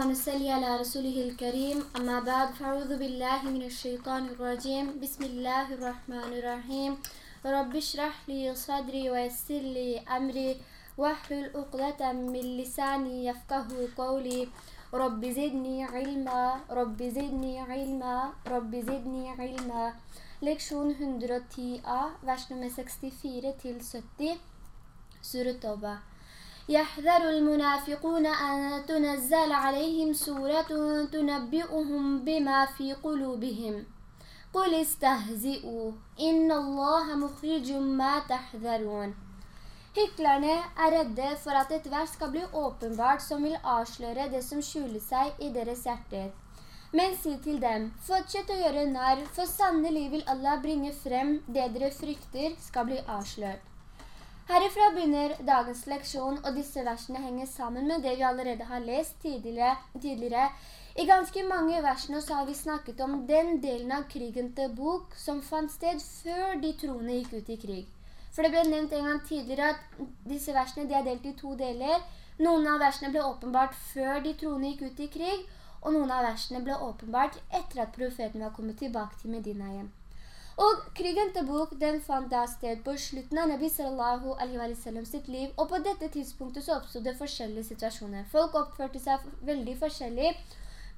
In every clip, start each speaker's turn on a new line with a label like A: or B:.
A: ونسلي على رسوله الكريم. أما بعد فأعوذ بالله من الشيطان الرجيم. بسم الله الرحمن الرحيم. رب اشرح لي صدري ويسر لي أمري. واحلل عقدة من لساني يفقه قولي. رب زدني علما. رب زدني علما. رب زدني علما. Leksjon 110a, vers nummer 64 til 70, Surat Tawbah. يحذر المنافقون أن تنزل عليهم سورة تنبئهم بما في قلوبهم قل استهزئوا إن الله مخرج ما تحذرون Hyklerne er redde for at et vers skal bli åpenbart som vil avsløre det som skjuler seg i deres hjerter. Men si til dem, fortsett å gjøre narr, for sannelig vil Allah bringe frem det dere frykter skal bli avslørt. Herifra begynner dagens leksjon, og disse versene henger sammen med det vi allerede har lest tidligere. tidligere. I ganske mange versene så har vi snakket om den delen av krigen til bok som fant sted før de troende gikk ut i krig. For det ble nevnt en gang tidligere at disse versene de er delt i to deler. Noen av versene ble åpenbart før de troende gikk ut i krig, og noen av versene ble åpenbart etter at profeten var kommet tilbake til Medina igjen. Og krigen til Bok, den fant da sted på slutten av Nabi sallallahu alaihi wa sallam sitt liv, og på dette tidspunktet så oppstod det forskjellige situasjoner. Folk oppførte seg veldig forskjellig.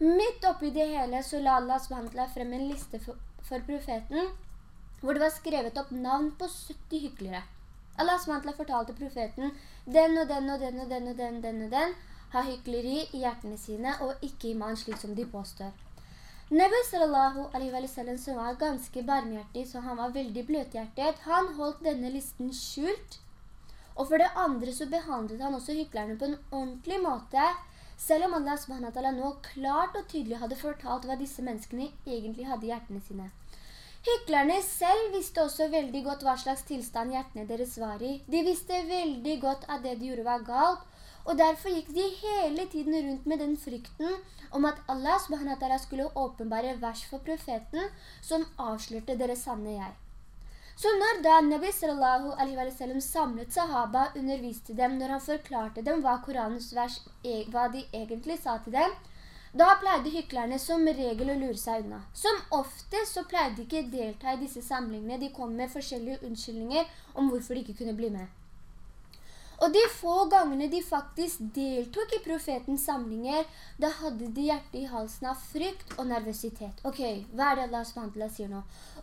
A: Midt oppi det hele så la Allah SWT frem en liste for, for, profeten, hvor det var skrevet opp navn på 70 hykkelere. Allah SWT fortalte profeten, den og den og den og den og den, og den og den, har hykleri i hjertene sine, og ikke iman slik som de påstår. Nabi sallallahu alaihi wa sallam som var ganske barmhjertig, så han var veldig bløthjertet, han holdt denne listen skjult. Og for det andre så behandlet han også hyklerne på en ordentlig måte, selv om Allah subhanahu nå klart og tydelig hadde fortalt hva disse menneskene egentlig hadde i hjertene sine. Hyklerne selv visste også veldig godt hva slags tilstand hjertene deres var i. De visste veldig godt at det de gjorde var galt, og derfor gikk de hele tiden rundt med den frykten om at Allah subhanahu skulle åpenbare vers for profeten som avslørte deres sanne jeg. Så når da Nabi sallallahu alaihi wa sallam samlet sahaba, underviste dem når han forklarte dem hva Koranens vers, e, hva de egentlig sa til dem, da pleide hyklerne som regel å lure seg unna. Som ofte så pleide de ikke delta i disse samlingene. De kom med forskjellige unnskyldninger om hvorfor de ikke kunne bli med. Og de få gangene de faktisk deltok i profetens samlinger, da hadde de hjertet i halsen av frykt og nervøsitet. Ok, hva er det Allah SWT sier nå?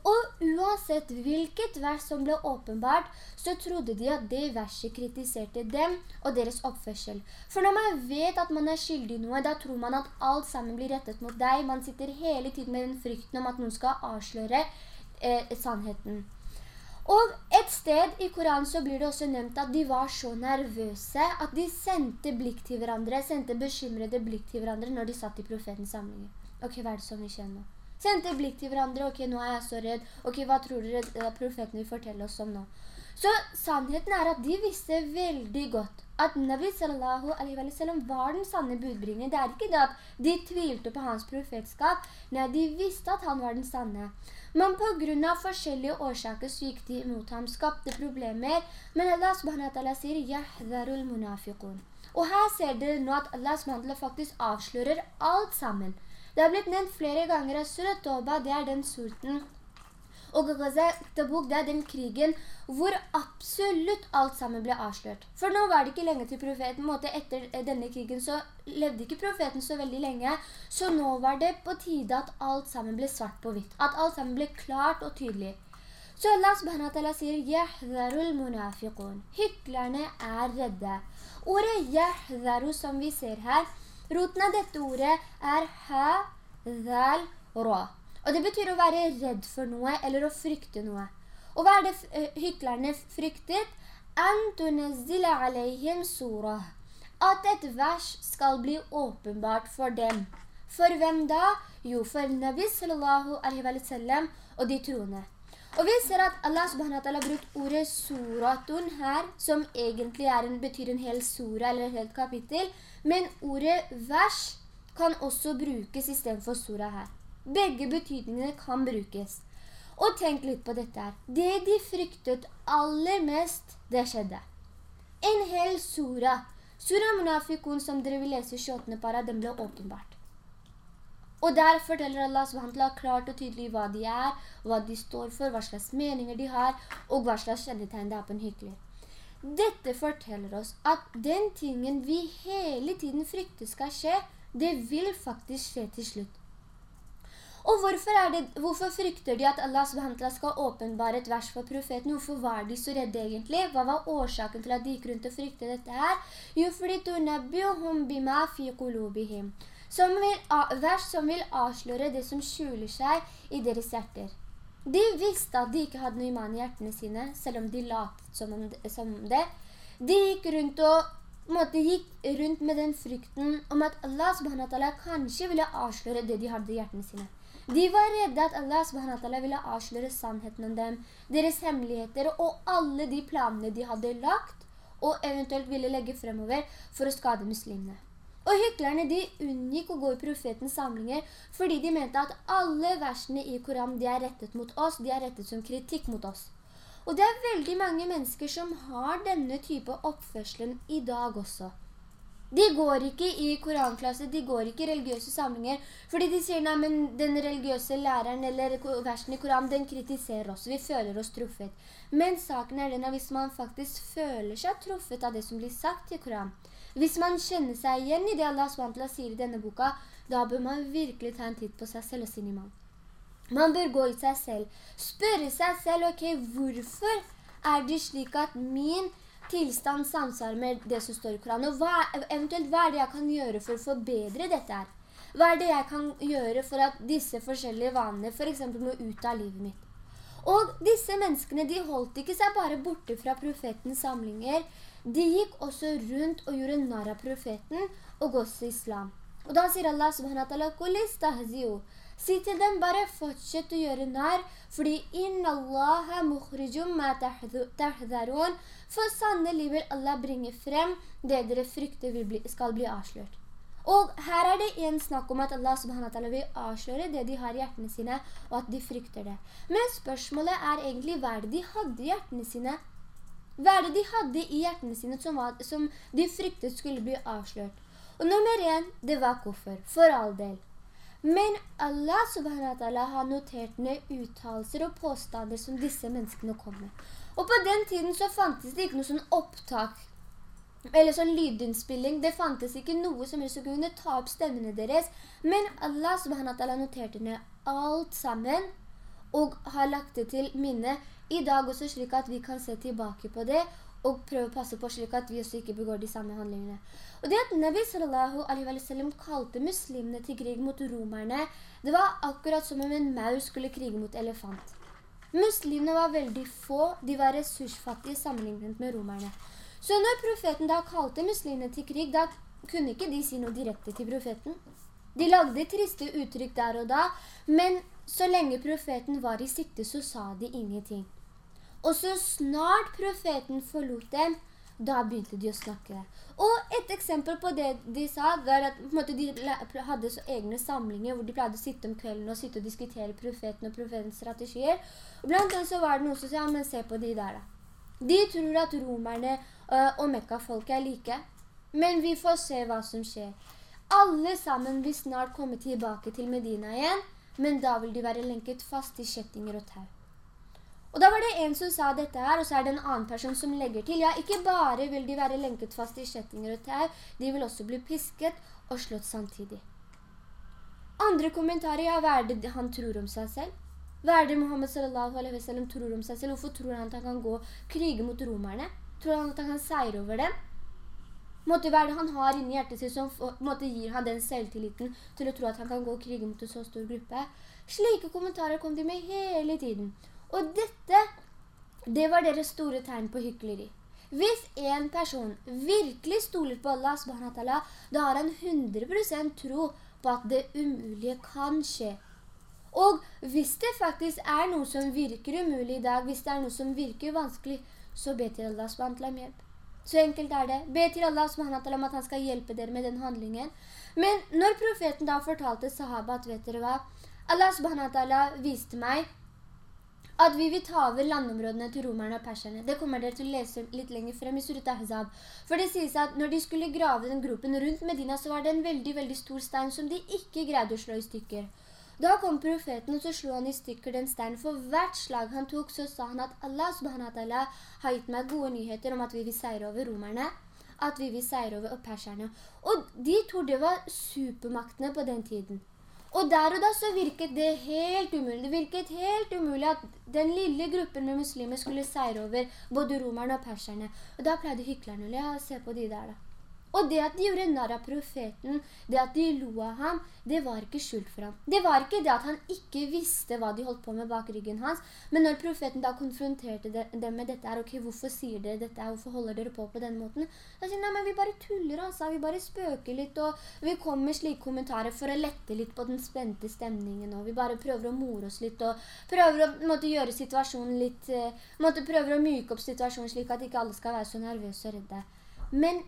A: Og uansett hvilket vers som ble åpenbart, så trodde de at det verset kritiserte dem og deres oppførsel. For når man vet at man er skyldig i noe, da tror man at alt sammen blir rettet mot deg. Man sitter hele tiden med den frykten om at noen skal avsløre eh, sannheten. Og et sted i Koranen så blir det også nevnt at de var så nervøse at de sendte blikk til hverandre, sendte bekymrede blikk til hverandre når de satt i profetens samlinger. Ok, hva er det som vi kjenner nå? Sendte blikk til hverandre, ok, nå er jeg så redd. Ok, hva tror dere profeten vil fortelle oss om nå? Så sannheten er at de visste veldig godt at Nabi sallallahu alaihi wa sallam var den sanne budbringer. Det er ikke det at de tvilte på hans profetskap. Nei, de visste at han var den sanne. Men på grunn av forskjellige årsaker så gikk de imot ham, skapte problemer. Men Allah subhanahu sier «Yahdharul munafiqun». Og her ser dere nå at Allah subhanahu faktisk avslører alt sammen. Det har blitt nevnt flere ganger at Surat Toba, det er den surten og Gaza Tabuk, det er den krigen hvor absolutt alt sammen ble avslørt. For nå var det ikke lenge til profeten, måte etter denne krigen så levde ikke profeten så veldig lenge, så nå var det på tide at alt sammen ble svart på hvitt. At alt sammen ble klart og tydelig. Så Allah subhanahu wa ta'ala sier «Yahdharul munafiqun». Hyklerne er redde. Ordet «yahdharu» som vi ser her, roten av dette ordet er «ha», «dhal», «ra». Og det betyr å være redd for noe, eller å frykte noe. Og hva er det uh, hyklerne fryktet? At et vers skal bli åpenbart for dem. For hvem da? Jo, for Nabi sallallahu alaihi wa sallam og de troende. Og vi ser at Allah subhanahu wa ta'ala har brukt ordet suratun her, som egentlig en, betyr en hel sura eller et helt kapittel, men ordet vers kan også brukes i stedet for sura her. Begge betydningene kan brukes. Og tenk litt på dette her. Det de fryktet aller mest, det skjedde. En hel sura Sura Munafikun, som dere vil lese i 28. para, den ble åpenbart. Og der forteller Allah SWT klart og tydelig hva de er, hva de står for, hva slags meninger de har, og hva slags kjennetegn det er på en hyggelig. Dette forteller oss at den tingen vi hele tiden frykter skal skje, det vil faktisk skje til slutt. Og hvorfor, det, hvorfor, frykter de at Allah SWT skal åpenbare et vers for profeten? Hvorfor var de så redde egentlig? Hva var årsaken til at de gikk rundt og frykte dette her? Jo, fordi «Tunabbiuhum bima fi qulubihim» som vil, vers som vil avsløre det som skjuler seg i deres hjerter. De visste at de ikke hadde noe iman i hjertene sine, selv om de latet som, som det. De gikk rundt og måte, gikk rundt med den frykten om at Allah subhanahu kanskje ville avsløre det de hadde i hjertene sine. De var redde at Allah SWT ville avsløre sannheten om dem, deres hemmeligheter og alle de planene de hadde lagt, og eventuelt ville legge fremover for å skade muslimene. Og hyklerne de unngikk å gå i profetens samlinger fordi de mente at alle versene i Koran de er rettet mot oss, de er rettet som kritikk mot oss. Og det er veldig mange mennesker som har denne type oppførselen i dag også. De går ikke i koranklasse, de går ikke i religiøse samlinger, fordi de sier, nei, men den religiøse læreren eller versen i Koran, den kritiserer oss, vi føler oss truffet. Men saken er den at hvis man faktisk føler seg truffet av det som blir sagt i Koran, hvis man kjenner seg igjen i det Allah SWT sier i denne boka, da bør man virkelig ta en titt på seg selv og sin imam. Man bør gå i seg selv, spørre seg selv, ok, hvorfor er det slik at min tilstand samsvarer med det som står i Koranen? Og hva, eventuelt hva er det jeg kan gjøre for å forbedre dette her? Hva er det jeg kan gjøre for at disse forskjellige vanene for eksempel må ut av livet mitt? Og disse menneskene, de holdt ikke seg bare borte fra profetens samlinger, de gikk også rundt og gjorde narr av profeten og også islam. Og da sier Allah subhanahu wa Si til dem, bare fortsett å gjøre nær, fordi «Inna Allah mukhrijum ma tahdharun», for sannelig vil Allah bringe frem det dere frykter bli, skal bli avslørt. Og her er det en snakk om at Allah subhanahu vil avsløre det de har i hjertene sine, og at de frykter det. Men spørsmålet er egentlig hva er det de hadde i hjertene sine hva er det de hadde i hjertene sine som, var, som de fryktet skulle bli avslørt? Og nummer en, det var koffer, for all del. Men Allah subhanahu har notert ned uttalelser og påstander som disse menneskene kom med. Og på den tiden så fantes det ikke noe sånn opptak, eller sånn lydinnspilling. Det fantes ikke noe som helst kunne ta opp stemmene deres. Men Allah subhanahu noterte ned alt sammen og har lagt det til minne i dag også slik at vi kan se tilbake på det og prøve å passe på slik at vi også ikke begår de samme handlingene. Og det at Nabi sallallahu alaihi wa sallam kalte muslimene til krig mot romerne, det var akkurat som om en maus skulle krige mot elefant. Muslimene var veldig få, de var ressursfattige sammenlignet med romerne. Så når profeten da kalte muslimene til krig, da kunne ikke de si noe direkte til profeten. De lagde triste uttrykk der og da, men så lenge profeten var i sikte så sa de ingenting. Og så snart profeten forlot dem, da begynte de å snakke. Og et eksempel på det de sa, var at måte, de hadde egne samlinger hvor de pleide å sitte om kvelden og sitte og diskutere profeten og profetens strategier. Og blant annet så var det noen som sa, ja, men se på de der da. De tror at romerne uh, og Mekka-folket er like, men vi får se hva som skjer. Alle sammen vil snart komme tilbake til Medina igjen, men da vil de være lenket fast i kjettinger og tau. Og da var det en som sa dette her, og så er det en annen person som legger til. Ja, ikke bare vil de være lenket fast i kjettinger og tau, de vil også bli pisket og slått samtidig. Andre kommentarer, ja, hva er det han tror om seg selv? Hva er det Muhammed sallallahu alaihi wa sallam tror om seg selv? Hvorfor tror han at han kan gå krige mot romerne? Tror han at han kan seire over dem? Måtte være det han har inni hjertet sitt som måtte gir han den selvtilliten til å tro at han kan gå og krige mot en så stor gruppe. Slike kommentarer kom de med hele tiden. Og dette, det var deres store tegn på hykleri. Hvis en person virkelig stoler på Allah subhanahu da har han 100% tro på at det umulige kan skje. Og hvis det faktisk er noe som virker umulig i dag, hvis det er noe som virker vanskelig, så be til Allah subhanahu om hjelp. Så enkelt er det. Be til Allah subhanahu om at han skal hjelpe dere med den handlingen. Men når profeten da fortalte sahaba at vet dere hva, Allah subhanahu viste meg at vi vil ta over landområdene til romerne og perserne. Det kommer dere til å lese litt lenger frem i Surat Ahzab. For det sies at når de skulle grave den gropen rundt Medina, så var det en veldig, veldig stor stein som de ikke greide å slå i stykker. Da kom profeten, og så slo han i stykker den steinen. For hvert slag han tok, så sa han at Allah subhanahu har gitt meg gode nyheter om at vi vil seire over romerne, at vi vil seire over perserne. Og de to, det var supermaktene på den tiden. Og der og da så virket det helt umulig. Det virket helt umulig at den lille gruppen med muslimer skulle seire over både romerne og perserne. Og da pleide hyklerne å se på de der da. Og det at de gjorde narr av profeten, det at de lo av ham, det var ikke skjult for ham. Det var ikke det at han ikke visste hva de holdt på med bak ryggen hans, men når profeten da konfronterte dem med dette her, ok, hvorfor sier dere dette her, hvorfor holder dere på på den måten? Da sier nei, men vi bare tuller altså, vi bare spøker litt, og vi kommer med slike kommentarer for å lette litt på den spente stemningen, og vi bare prøver å more oss litt, og prøver å måtte gjøre situasjonen litt, uh, måtte prøver å myke opp situasjonen slik at ikke alle skal være så nervøse og redde. Men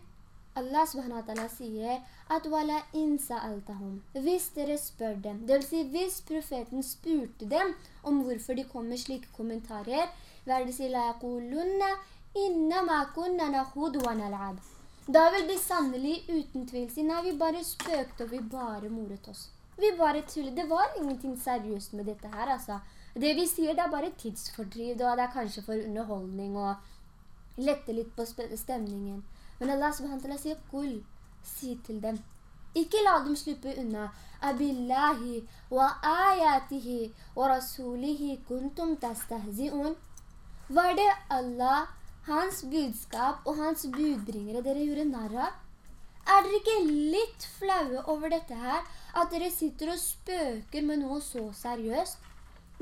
A: Allah subhanahu sier at «Wala insa altahum». Hvis dere spør dem, det vil si hvis profeten spurte dem om hvorfor de kom med slike kommentarer, hva er det sier «La yakulunna innama kunna nahudu wa nal'ab». Da vil de sannelig uten tvil si «Nei, vi bare spøkte og vi bare moret oss». Vi bare tullet. Det var ingenting seriøst med dette her, altså. Det vi sier, det er bare tidsfordriv, og det er kanskje for underholdning og lette litt på stemningen. Men Allah subhanahu sier «Kul», si til dem. Ikke la dem slippe unna. «Abillahi wa ayatihi wa rasulihi kuntum tastahzi'un». Var det Allah, hans budskap og hans budbringere dere gjorde narra? Er dere ikke litt flaue over dette her? At dere sitter og spøker med noe så seriøst?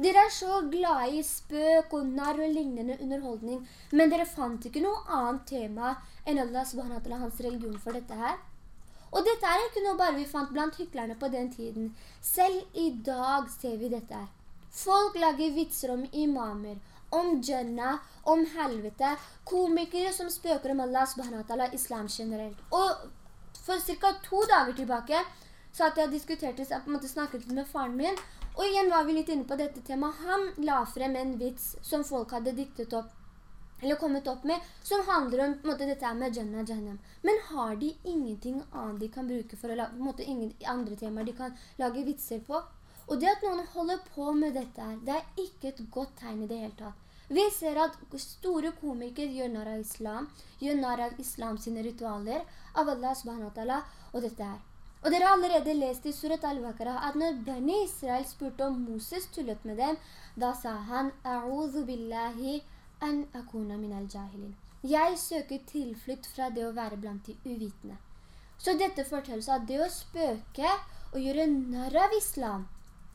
A: Dere er så glade i spøk og narr og lignende underholdning, men dere fant ikke noe annet tema enn Allah subhanahu hans religion for dette her. Og dette er ikke noe bare vi fant blant hyklerne på den tiden. Selv i dag ser vi dette. Folk lager vitser om imamer, om Jannah, om helvete, komikere som spøker om Allah subhanahu islam generelt. Og for cirka to dager tilbake så at jeg diskuterte, jeg på en måte snakket med faren min, og igjen var vi litt inne på dette temaet. Han la frem en vits som folk hadde diktet opp, eller kommet opp med, som handler om måte, dette med Jannah Jannam. Men har de ingenting annet de kan bruke for å lage, måte, ingen andre temaer de kan lage vitser på? Og det at noen holder på med dette her, det er ikke et godt tegn i det hele tatt. Vi ser at store komikere gjør narr av islam, gjør narr av islam sine ritualer, av Allah subhanahu wa ta'ala, og dette her. Og dere har allerede lest i Surat al-Baqarah at når Bani Israel spurte om Moses tullet med dem, da sa han «A'udhu billahi an akuna min al-jahilin». Jeg søker tilflytt fra det å være blant de uvitende. Så dette forteller seg at det å spøke og gjøre narr av islam,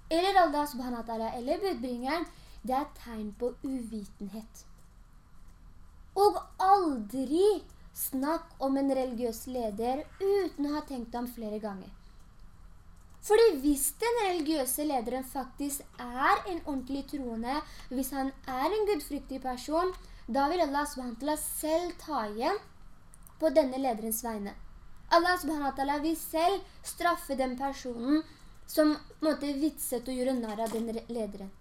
A: eller Allah subhanahu wa eller budbringeren, det er tegn på uvitenhet. Og aldri Snakk om en religiøs leder uten å ha tenkt om flere ganger. Fordi hvis den religiøse lederen faktisk er en ordentlig troende, hvis han er en gudfryktig person, da vil Allah SWT selv ta igjen på denne lederens vegne. Allah SWT vil selv straffe den personen som måtte vitset og gjøre narr av den lederen.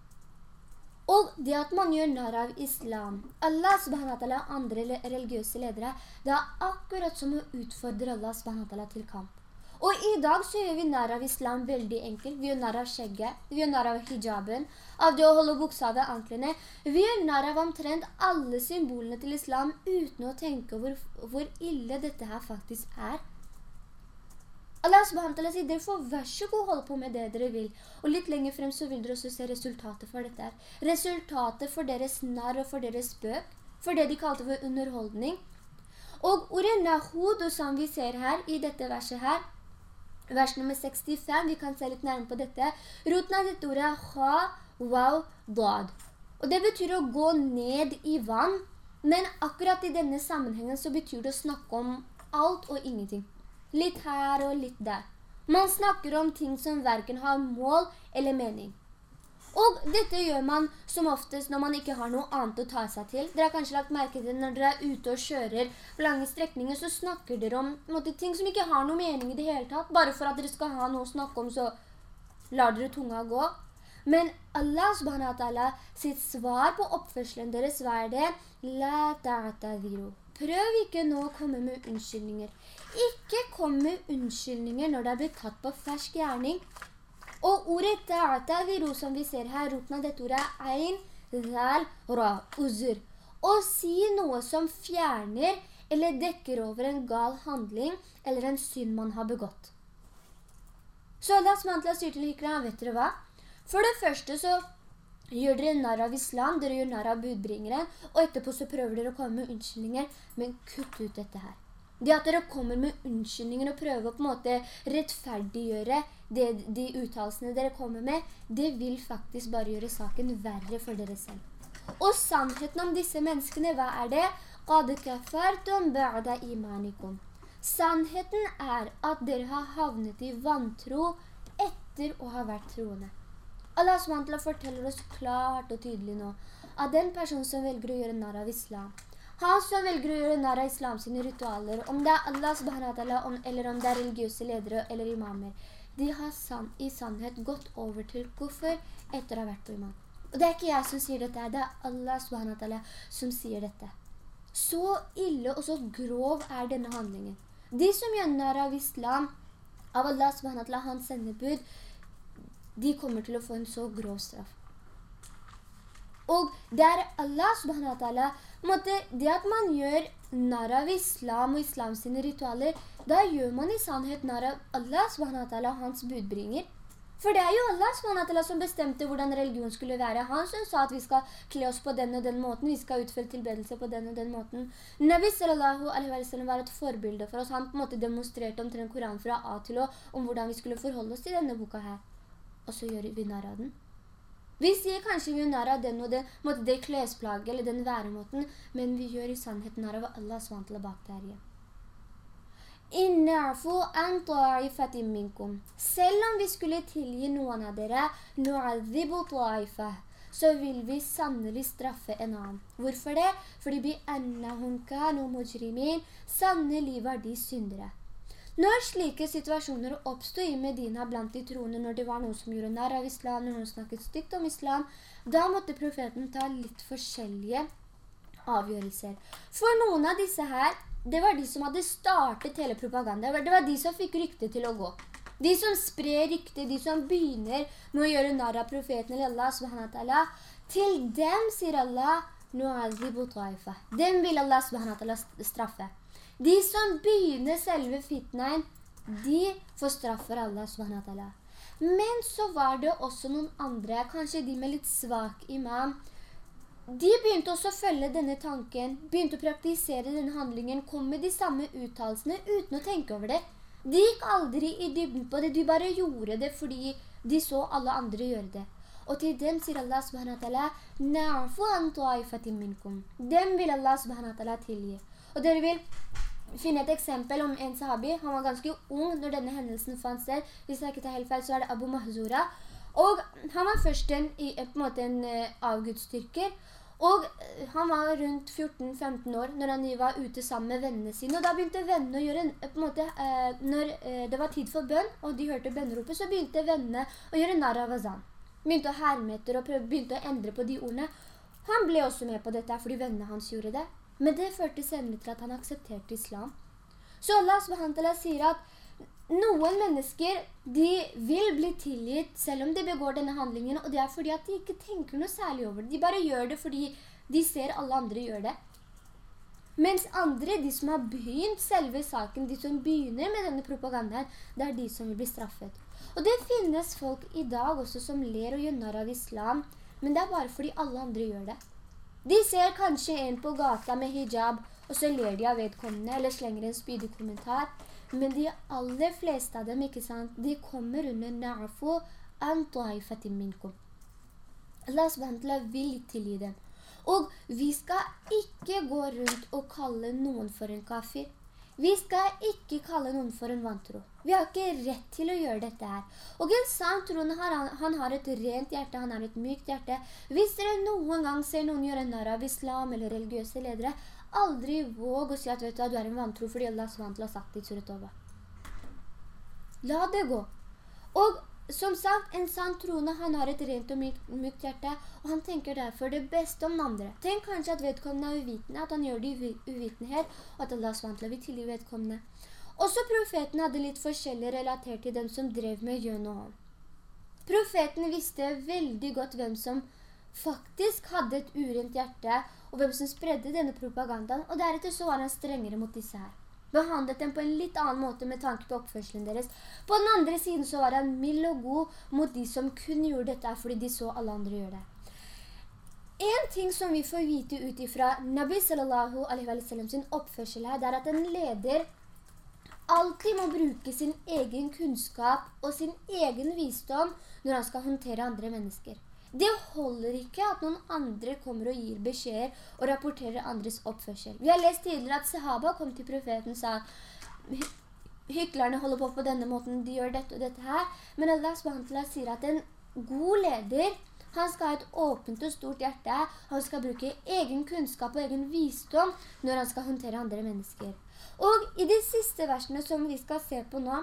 A: Og det at man gjør narr av islam, Allah subhanahu wa ta'ala andre religiøse ledere, det er akkurat som å utfordre Allah subhanahu wa ta'ala til kamp. Og i dag så gjør vi narr av islam veldig enkelt. Vi gjør narr av skjegget, vi gjør narr av hijaben, av det å holde buksa ved anklene. Vi gjør narr av omtrent alle symbolene til islam uten å tenke hvor, hvor ille dette her faktisk er. Allah subhanahu sier, dere får vær så god holde på med det dere vil. Og litt lenger frem så vil dere også se resultatet for dette her. Resultatet for deres narr og for deres spøk, for det de kalte for underholdning. Og ordet nahud, som vi ser her i dette verset her, vers nummer 65, vi kan se litt nærmere på dette. Roten av dette ordet er ha, wow, dad. Og det betyr å gå ned i vann, men akkurat i denne sammenhengen så betyr det å snakke om alt og ingenting. Litt her og litt der. Man snakker om ting som hverken har mål eller mening. Og dette gjør man som oftest når man ikke har noe annet å ta seg til. Dere har kanskje lagt merke til når dere er ute og kjører lange strekninger, så snakker dere om måte, ting som ikke har noe mening i det hele tatt. Bare for at dere skal ha noe å snakke om, så lar dere tunga gå. Men Allah subhanahu sitt svar på oppførselen deres var det La ta'tadiru. Prøv ikke nå å komme med unnskyldninger. Ikke kom med unnskyldninger når det er blitt tatt på fersk gjerning. Og ordet ta'tadiru som vi ser her, roten av dette ordet er ein, dhal, ra, uzur. Å si noe som fjerner eller dekker over en gal handling eller en synd man har begått. Så Allah SWT sier til hykra, vet dere hva? For det første så gjør dere narr av islam, dere gjør narr av budbringere, og etterpå så prøver dere å komme med unnskyldninger, men kutt ut dette her. Det at dere kommer med unnskyldninger og prøver å på en måte rettferdiggjøre det, de uttalelsene dere kommer med, det vil faktisk bare gjøre saken verre for dere selv. Og sannheten om disse menneskene, hva er det? Sannheten er at dere har havnet i vantro etter å ha vært troende. Allah SWT forteller oss klart og tydelig nå at den personen som velger å gjøre narr av islam, han som velger å gjøre narr av islam sine ritualer, om det er Allah SWT eller om det er religiøse ledere eller imamer, de har san i sannhet gått over til kuffer etter å ha vært på imam. Og det er ikke jeg som sier dette, det er Allah SWT som sier dette. Så ille og så grov er denne handlingen. De som gjør narr av islam, av Allah SWT, hans sendebud, de kommer til å få en så grov straff. Og det er Allah subhanahu wa ta'ala, det at man gjør narr av islam og islam sine ritualer, da gjør man i sannhet narr av Allah subhanahu wa ta'ala, hans budbringer. For det er jo Allah ta'ala som bestemte hvordan religion skulle være. Han som sa at vi skal kle oss på den og den måten, vi skal utføre tilbedelse på den og den måten. Nabi sallallahu alaihi wa sallam var et forbilde for oss. Han på en måte demonstrerte omtrent Koran fra A til Å om hvordan vi skulle forholde oss til denne boka her og så gjør vi narr av den. Vi sier kanskje vi gjør narr av den og den, måtte det klesplage eller den væremåten, men vi gjør i sannhet narr av Allah SWT bak der igjen. Inna'fu an minkum. Selv om vi skulle tilgi noen av dere, nu'adhibu ta'ifah, så vil vi sannelig straffe en annen. Hvorfor det? Fordi bi annahum kanu mujrimin, sannelig var de syndere. Når slike situasjoner oppstod i Medina blant de troende, når det var noen som gjorde nær av islam, når noen snakket stygt om islam, da måtte profeten ta litt forskjellige avgjørelser. For noen av disse her, det var de som hadde startet hele propaganda. Det var de som fikk ryktet til å gå. De som sprer rykte, de som begynner med å gjøre nær av profeten eller Allah subhanahu til dem sier Allah, dem vil Allah subhanahu straffe. De som begynner selve fitnaen, de får straff for Allah subhanahu wa ta'ala. Men så var det også noen andre, kanskje de med litt svak imam. De begynte også å følge denne tanken, begynte å praktisere denne handlingen, kom med de samme uttalelsene uten å tenke over det. De gikk aldri i dybden på det, de bare gjorde det fordi de så alle andre gjøre det. Og til dem sier Allah subhanahu wa ta'ala, «Na'fu an ta'ifatim minkum». Dem vil Allah subhanahu wa ta'ala tilgi. Og dere vil finne et eksempel om en sahabi. Han var ganske ung når denne hendelsen fant sted. Hvis jeg ikke tar helt feil, så er det Abu Mahzura. Og han var først en, på en måte en uh, avgudstyrker. Og uh, han var rundt 14-15 år når han var ute sammen med vennene sine. Og da begynte vennene å gjøre, på en måte, når det var tid for bønn, og de hørte bønneropet, så begynte vennene å gjøre narr av azan. Begynte å herme etter og prøve, begynte å endre på de ordene. Han ble også med på dette fordi vennene hans gjorde det. Men det førte senere til at han aksepterte islam. Så Allah subhanahu sier at noen mennesker, de vil bli tilgitt selv om de begår denne handlingen, og det er fordi at de ikke tenker noe særlig over det. De bare gjør det fordi de ser alle andre gjør det. Mens andre, de som har begynt selve saken, de som begynner med denne propagandaen, det er de som vil bli straffet. Og det finnes folk i dag også som ler og gjør av islam, men det er bare fordi alle andre gjør det. De ser kanskje en på gata med hijab, og så ler de av vedkommende, eller slenger en spydig kommentar. Men de aller fleste av dem, ikke sant, de kommer under na'fu an tu'aifatim minkum. Allah subhanahu vil tilgi dem. Og vi skal ikke gå rundt og kalle noen for en kafir. Vi skal ikke kalle noen for en vantro. Vi har ikke rett til å gjøre dette her. Og en sann troende, han, han, har et rent hjerte, han har et mykt hjerte. Hvis dere noen gang ser noen gjøre en arab islam eller religiøse ledere, aldri våg å si at du, du er en vantro fordi Allah SWT har sagt det i Surat La det gå. Og som sagt, en sann troende, han har et rent og mykt hjerte, og han tenker derfor det beste om den andre. Tenk kanskje at vedkommende er uvitende, at han gjør det i uvitenhet, og at Allah SWT vil tilgi vedkommende. Også profeten hadde litt forskjellig relatert til dem som drev med gjøn og hånd. Profeten visste veldig godt hvem som faktisk hadde et urent hjerte, og hvem som spredde denne propagandaen, og deretter så var han strengere mot disse her behandlet dem på en litt annen måte med tanke på oppførselen deres. På den andre siden så var han mild og god mot de som kun gjorde dette fordi de så alle andre gjøre det. En ting som vi får vite ut ifra Nabi sallallahu alaihi wa sallam sin oppførsel her, det er at en leder alltid må bruke sin egen kunnskap og sin egen visdom når han skal håndtere andre mennesker. Det holder ikke at noen andre kommer og gir beskjeder og rapporterer andres oppførsel. Vi har lest tidligere at sahaba kom til profeten og sa hyklerne holder på på denne måten, de gjør dette og dette her. Men Allah SWT sier at en god leder, han skal ha et åpent og stort hjerte. Han skal bruke egen kunnskap og egen visdom når han skal håndtere andre mennesker. Og i de siste versene som vi skal se på nå,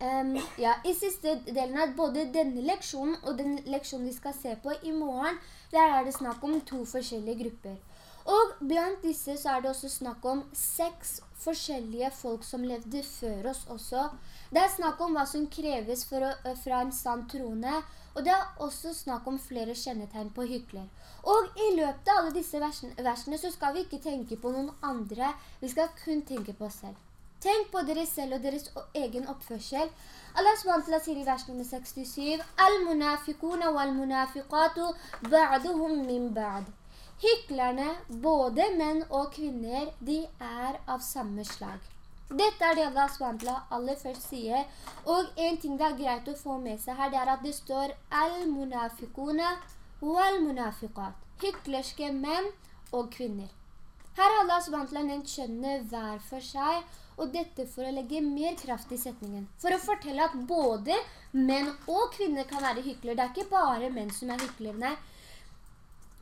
A: Um, ja, I siste delen av både denne leksjonen og den leksjonen vi skal se på i morgen, der er det snakk om to forskjellige grupper. Og blant disse så er det også snakk om seks forskjellige folk som levde før oss også. Det er snakk om hva som kreves å, fra en sann troende, og det er også snakk om flere kjennetegn på hykler. Og i løpet av alle disse versene, versene så skal vi ikke tenke på noen andre, vi skal kun tenke på oss selv. Tenk på dere selv og deres egen oppførsel. Allah SWT sier i vers nummer 67 Al-munafikuna wal-munafikatu ba'duhum min ba'd. Hyklerne, både menn og kvinner, de er av samme slag. Dette er det Allah SWT aller først sier. Og en ting det er greit å få med seg her, det er at det står Al-munafikuna wal-munafikat». Hyklerske menn og kvinner. Her har Allah SWT nevnt kjønnene hver for seg, og dette for å legge mer kraft i setningen. For å fortelle at både menn og kvinner kan være hykler. Det er ikke bare menn som er hykler, nei.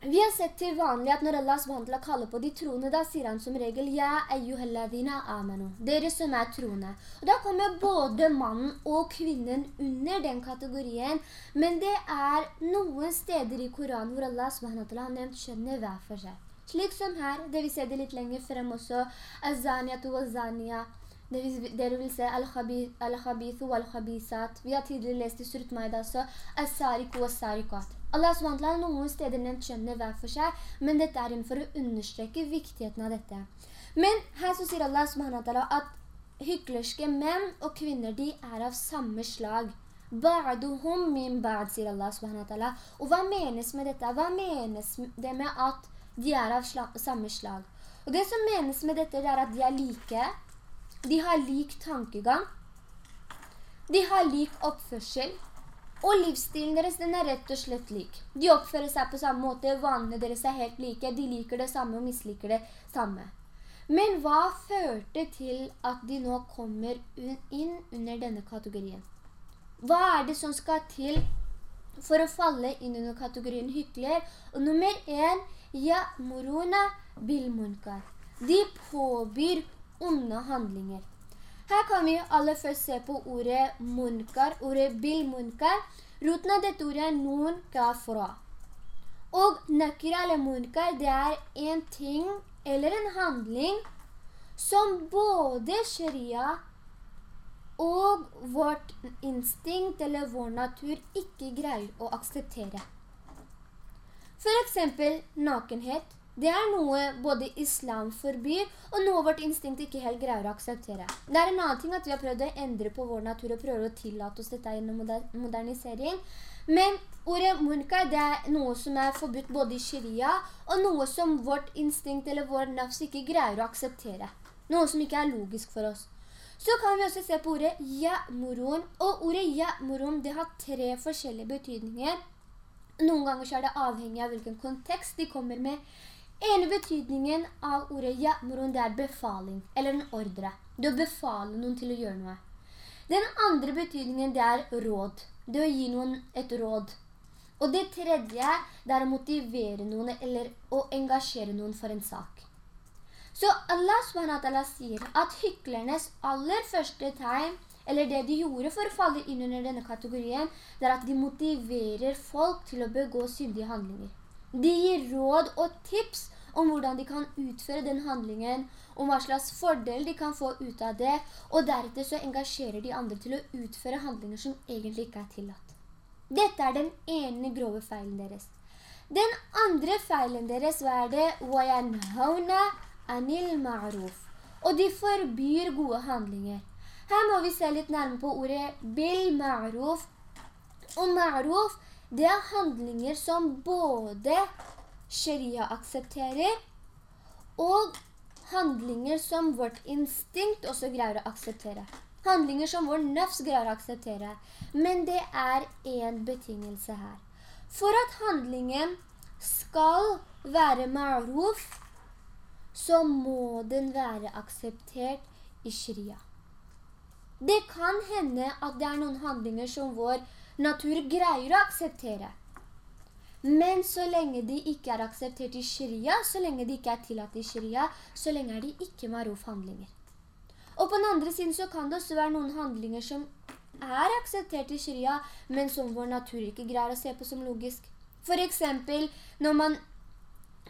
A: Vi har sett til vanlig at når Allah SWT kaller på de troende, da sier han som regel «Ja, eyyuhalladina amanu», dere som er troende. Og da kommer både mannen og kvinnen under den kategorien, men det er noen steder i Koranen hvor Allah SWT har nevnt kjønnet hver for seg. Slik som her, det vil se det litt lenger frem også, «Azaniyatu wa zaniya», dere vil se «Al-khabithu al-Khabisat Vi har tidligere lest i Surat Maida også, «Al-Sariku wa-sarikat». Allah SWT noen steder nevnt kjønnene hver for seg, men dette er for å understreke viktigheten av dette. Men her så sier Allah SWT at hyklerske menn og kvinner, de er av samme slag. «Ba'duhum min ba'd», sier Allah SWT. Og hva menes med dette? Hva menes det med at de er av slag, samme slag. Og det som menes med dette er at de er like, de har lik tankegang, de har lik oppførsel, og livsstilen deres den er rett og slett lik. De oppfører seg på samme måte, vanene deres er helt like, de liker det samme og misliker det samme. Men hva førte til at de nå kommer inn under denne kategorien? Hva er det som skal til for å falle inn under kategorien hykler? Og nummer en Ya'muruna bil munkar. De påbyr onde handlinger. Her kan vi aller først se på ordet munkar, ordet bil munkar. Roten av dette ordet er nun kafra. Og nøkker eller munkar, det er en ting eller en handling som både sharia og vårt instinkt eller vår natur ikke greier å akseptere. For eksempel nakenhet. Det er noe både islam forbyr, og noe vårt instinkt ikke helt greier å akseptere. Det er en annen ting at vi har prøvd å endre på vår natur og prøver å tillate oss dette gjennom modernisering. Men ordet munka det er noe som er forbudt både i sharia, og noe som vårt instinkt eller vår nafs ikke greier å akseptere. Noe som ikke er logisk for oss. Så kan vi også se på ordet ja-morun, og ordet ja-morun det har tre forskjellige betydninger. Noen ganger så er det avhengig av hvilken kontekst de kommer med. Ene betydningen av ordet «ya'murun» det er befaling, eller en ordre. Det å befale noen til å gjøre noe. Den andre betydningen det er råd. Det å gi noen et råd. Og det tredje det er å motivere noen eller å engasjere noen for en sak. Så Allah sier at hyklernes aller første tegn eller det de gjorde for å falle inn under denne kategorien, det er at de motiverer folk til å begå syndige handlinger. De gir råd og tips om hvordan de kan utføre den handlingen, om hva slags fordel de kan få ut av det, og deretter så engasjerer de andre til å utføre handlinger som egentlig ikke er tillatt. Dette er den ene grove feilen deres. Den andre feilen deres var det «Wayanhauna anil ma'ruf», og de forbyr gode handlinger. Her må vi se litt nærmere på ordet bil ma'ruf. Og ma'ruf, det er handlinger som både sharia aksepterer, og handlinger som vårt instinkt også greier å akseptere. Handlinger som vår nøfs greier å akseptere. Men det er en betingelse her. For at handlingen skal være ma'ruf, så må den være akseptert i sharia. Det kan hende at det er noen handlinger som vår natur greier å akseptere. Men så lenge de ikke er akseptert i sharia, så lenge de ikke er tillatt i sharia, så lenge er de ikke maruf handlinger. Og på den andre siden så kan det også være noen handlinger som er akseptert i sharia, men som vår natur ikke greier å se på som logisk. For eksempel, når man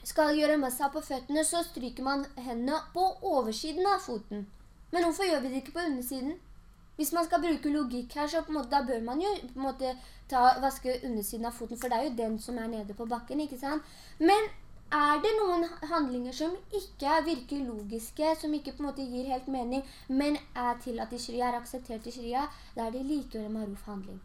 A: skal gjøre massa på føttene, så stryker man hendene på oversiden av foten. Men hvorfor gjør vi det ikke på undersiden? Hvis man skal bruke logikk her, så måte, da bør man jo måte, ta, vaske undersiden av foten, for det er jo den som er nede på bakken, ikke sant? Men er det noen handlinger som ikke virker logiske, som ikke på en måte gir helt mening, men er tillatt i sharia, er akseptert i sharia, da er det likevel en maruf handling.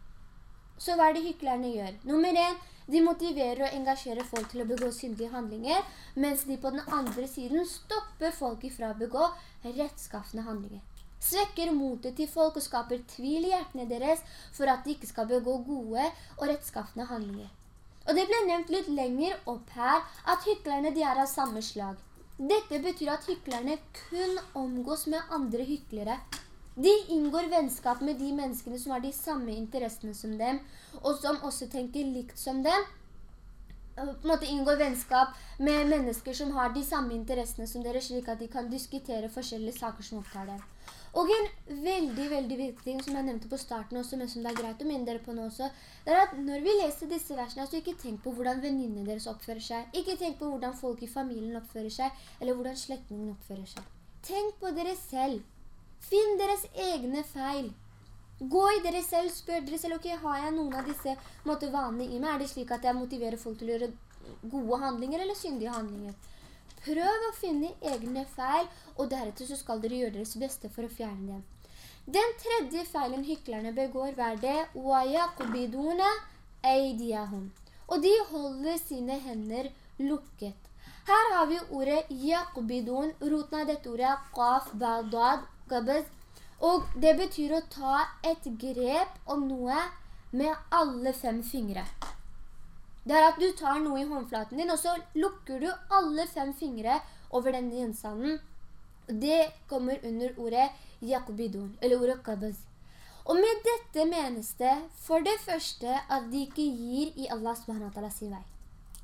A: Så hva er det hyklerne gjør? Nummer 1, de motiverer og engasjerer folk til å begå syndige handlinger, mens de på den andre siden stopper folk ifra å begå rettskaffende handlinger svekker motet til folk og skaper tvil i hjertene deres for at de ikke skal begå gode og rettskaffende handlinger. Og det ble nevnt litt lenger opp her at hyklerne de er av samme slag. Dette betyr at hyklerne kun omgås med andre hyklere. De inngår vennskap med de menneskene som har de samme interessene som dem, og som også tenker likt som dem, på en måte inngår vennskap med mennesker som har de samme interessene som dere, slik at de kan diskutere forskjellige saker som opptar dem. Og en veldig, veldig viktig ting som jeg nevnte på starten også, men som det er greit å minne dere på nå også, det er at når vi leser disse versene, så ikke tenk på hvordan venninne deres oppfører seg. Ikke tenk på hvordan folk i familien oppfører seg, eller hvordan slektningen oppfører seg. Tenk på dere selv. Finn deres egne feil. Gå i dere selv, spør dere selv, ok, har jeg noen av disse måte, vanene i meg? Er det slik at jeg motiverer folk til å gjøre gode handlinger eller syndige handlinger? Prøv å finne egne feil, og deretter så skal dere gjøre deres beste for å fjerne dem. Den tredje feilen hyklerne begår var det وَيَقْبِدُونَ أَيْدِيَهُمْ Og de holder sine hender lukket. Her har vi ordet «yaqbidun», roten av dette ordet «qaf», «badad», «qabaz», og det betyr å ta et grep om noe med alle fem fingre. det er at du tar noe i håndflaten din, og så lukker du alle fem fingre over den gjenstanden. Det kommer under ordet «yakubidun», eller ordet «qabaz». Og med dette menes det for det første at de ikke gir i Allah subhanahu sin vei.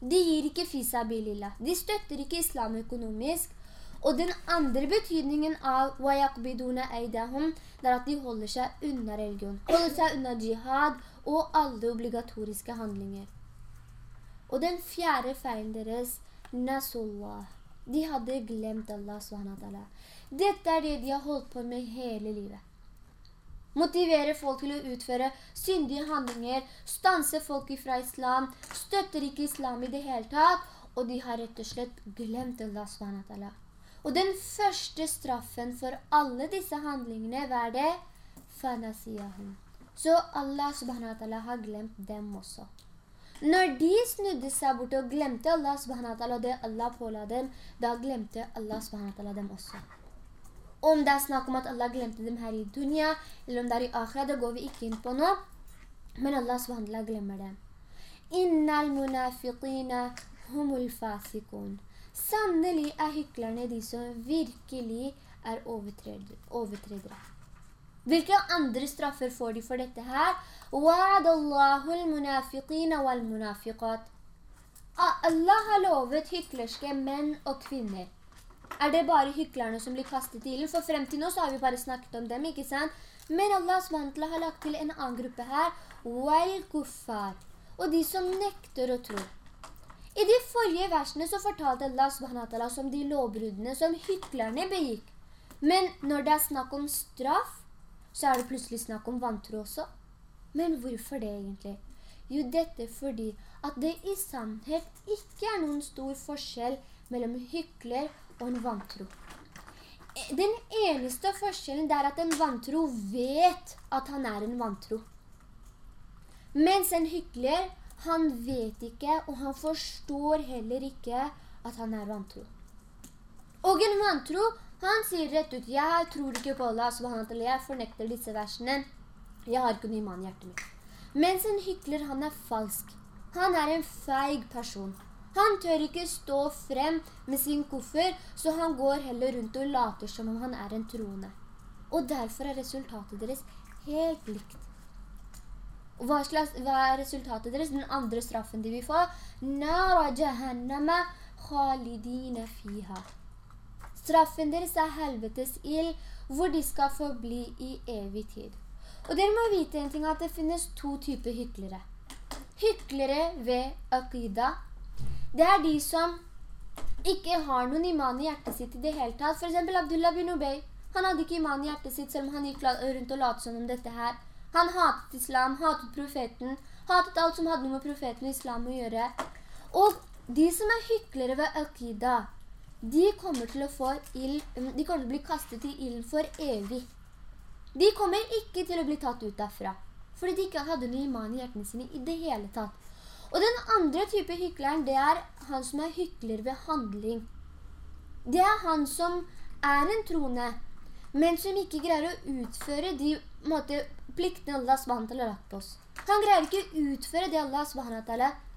A: De gir ikke fisa fisabilillah. De støtter ikke islam økonomisk. Og den andre betydningen av Wa «Wayakbiduna eidahum» er at de holder seg unna religion, holder seg unna jihad og alle obligatoriske handlinger. Og den fjerde feilen deres, Nasullah. De hadde glemt Allah SWT. Dette er det de har holdt på med hele livet. Motivere folk til å utføre syndige handlinger, stanse folk fra islam, støtter ikke islam i det hele tatt, og de har rett og slett glemt Allah SWT. Og den første straffen for alle disse handlingene var det fanasiyahum. Så Allah SWT har glemt dem også. Når de snudde seg bort og glemte Allah subhanahu og det Allah påla dem, da glemte Allah subhanahu dem også. Om det er snakk om at Allah glemte dem her i dunya, eller om det er i akhira, det går vi ikke inn på nå. Men Allah subhanahu glemmer dem. Innal munafiqina humul fasikun. Sannelig er hyklerne de som virkelig er overtredere. Hvilke andre straffer får de for dette her? Allah har lovet hyklerske menn og kvinner. Er det bare hyklerne som blir kastet i ilden? For frem til nå så har vi bare snakket om dem, ikke sant? Men Allah SWT har lagt til en annen gruppe her, وَالْكُفَّار og de som nekter å tro. I de forrige versene så fortalte Allah SWT om de lovbruddene som hyklerne begikk. Men når det er snakk om straff, så er det plutselig snakk om vantro også. Men hvorfor det egentlig? Jo, dette fordi at det i sannhet ikke er noen stor forskjell mellom hykler og en vantro. Den eneste forskjellen er at en vantro vet at han er en vantro. Mens en hykler, han vet ikke, og han forstår heller ikke at han er vantro. Og en vantro, han sier rett ut, jeg tror ikke på Allah, subhanahu jeg fornekter disse versene. Jeg har ikke noe iman i hjertet mitt. Mens en hykler, han er falsk. Han er en feig person. Han tør ikke stå frem med sin koffer, så han går heller rundt og later som om han er en troende. Og derfor er resultatet deres helt likt. Hva, slags, hva er resultatet deres? Den andre straffen de vil få? Nara jahannama khalidina fiha. Straffen deres er helvetes ild, hvor de skal forbli i evig tid. Og dere må vite en ting, at det finnes to typer hyklere. Hyklere ved akida. Det er de som ikke har noen iman i hjertet sitt i det hele tatt. For eksempel Abdullah bin Ubey. Han hadde ikke iman i hjertet sitt, selv om han gikk rundt og late som om dette her. Han hatet islam, hatet profeten, hatet alt som hadde noe med profeten og islam å gjøre. Og de som er hyklere ved Al-Qida, de kommer til å ild, de kommer til å bli kastet i ilden for evig. De kommer ikke til å bli tatt ut derfra, fordi de ikke hadde noe iman i hjertene sine i det hele tatt. Og den andre type hykleren, det er han som er hykler ved handling. Det er han som er en trone, men som ikke greier å utføre de måte, pliktene Allah SWT har lagt på oss. Han greier ikke å utføre det Allah SWT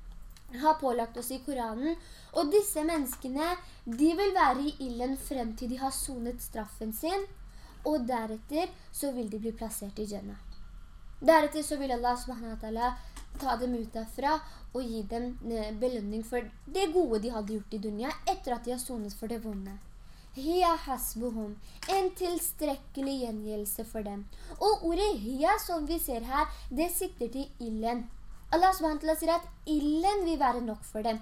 A: har pålagt oss i Koranen. Og disse menneskene, de vil være i illen frem til de har sonet straffen sin. Og deretter så vil de bli plassert i Jannah. Deretter så vil Allah SWT ta dem ut derfra og gi dem belønning for det gode de hadde gjort i dunya etter at de har sonet for det vonde. Hiya hasbuhum. En tilstrekkelig gjengjeldelse for dem. Og ordet hia som vi ser her, det sikter til illen. Allah SWT sier at illen vil være nok for dem.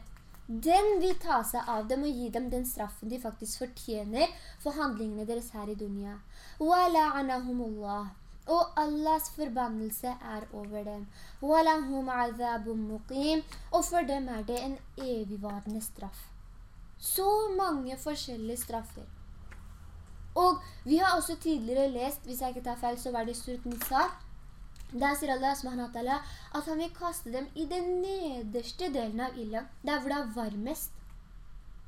A: Den vil ta seg av dem og gi dem den straffen de faktisk fortjener for handlingene deres her i dunia. Og Allahs forbannelse er over dem. Og for dem er det en evigvarende straff. Så mange forskjellige straffer. Og vi har også tidligere lest, hvis jeg ikke tar feil, så var det Surat Nisa, der sier Allah at han vil kaste dem i den nederste delen av illa, der hvor det er varmest.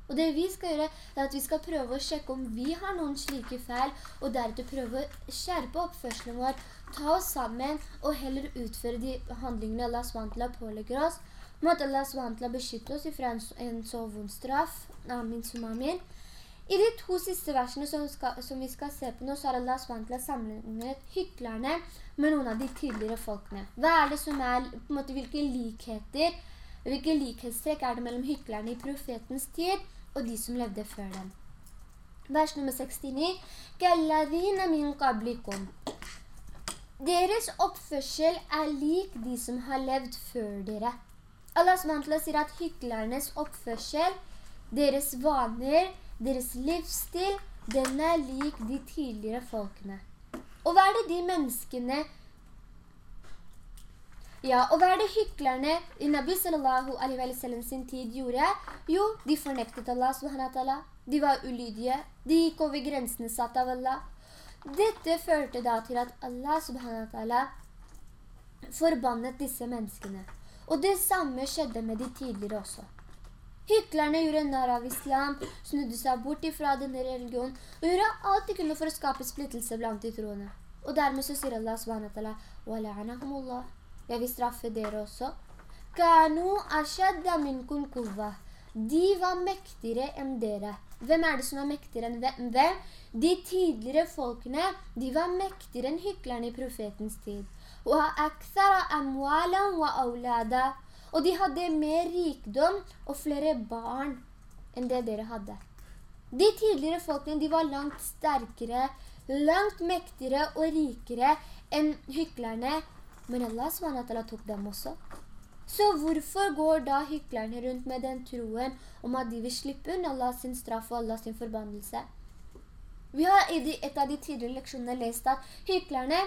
A: Og det vi skal gjøre, er at vi skal prøve å sjekke om vi har noen slike feil, og deretter prøve å skjerpe oppførselen vår, ta oss sammen, og heller utføre de handlingene Allah SWT pålegger oss, Måtte Allah SWT beskytte oss fra en, så vond straff. Amin, amin. I de to siste versene som, skal, som, vi skal se på nå, så har Allah SWT sammenlignet hyklerne med noen av de tidligere folkene. Hva er det som er, på en måte, hvilke likheter, hvilke likhetstrekk er det mellom hyklerne i profetens tid og de som levde før dem? Vers nummer 69. Deres oppførsel er lik de som har levd før dere. Allah SWT sier at hyklernes oppførsel, deres vaner, deres livsstil, den er lik de tidligere folkene. Og hva er det de menneskene ja, og hva er det hyklerne i Nabi sallallahu alaihi wa sallam sin tid gjorde? Jo, de fornektet Allah subhanahu wa ta'ala. De var ulydige. De gikk over grensene satt av Allah. Dette førte da til at Allah subhanahu wa ta'ala forbannet disse menneskene. Og det samme skjedde med de tidligere også. Hyklerne gjorde nær av islam, snudde seg bort ifra denne religionen, og gjorde alt de kunne for å skape splittelse blant de troende. Og dermed så sier Allah SWT, jeg vil straffe dere også. «Kanu ashadda min kuva». De var mektigere enn dere. Hvem er det som er mektigere enn hvem? De tidligere folkene, de var mektigere enn hyklerne i profetens tid. Og de hadde mer rikdom og flere barn enn det dere hadde. De tidligere folkene de var langt sterkere langt mektigere og rikere enn hyklerne, men Allah SWT tok dem også. Så hvorfor går da hyklerne rundt med den troen om at de vil slippe unna Allahs straff og Allahs forbannelse? Vi har i et av de tidligere leksjonene lest at hyklerne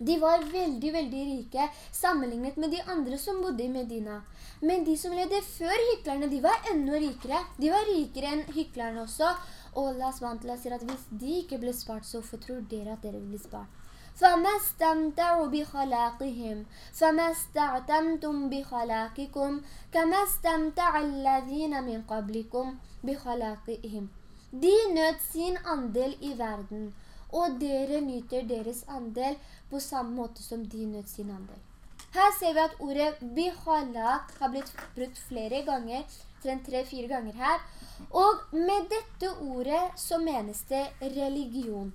A: de var veldig, veldig rike sammenlignet med de andre som bodde i Medina. Men de som levde før hyklerne, de var enda rikere. De var rikere enn hyklerne også. Og Allah SWT sier at hvis de ikke ble spart, så fortror dere at dere vil bli spart. فما استمتعوا بخلاقهم فما استعتمتم بخلاقكم كما استمتع الذين من قبلكم بخلاقهم De nøt sin andel i verden, og dere nyter deres andel på samme måte som de nødt sin andel. Her ser vi at ordet bihalak har blitt brukt flere ganger, tre-fire ganger her. Og med dette ordet så menes det religion.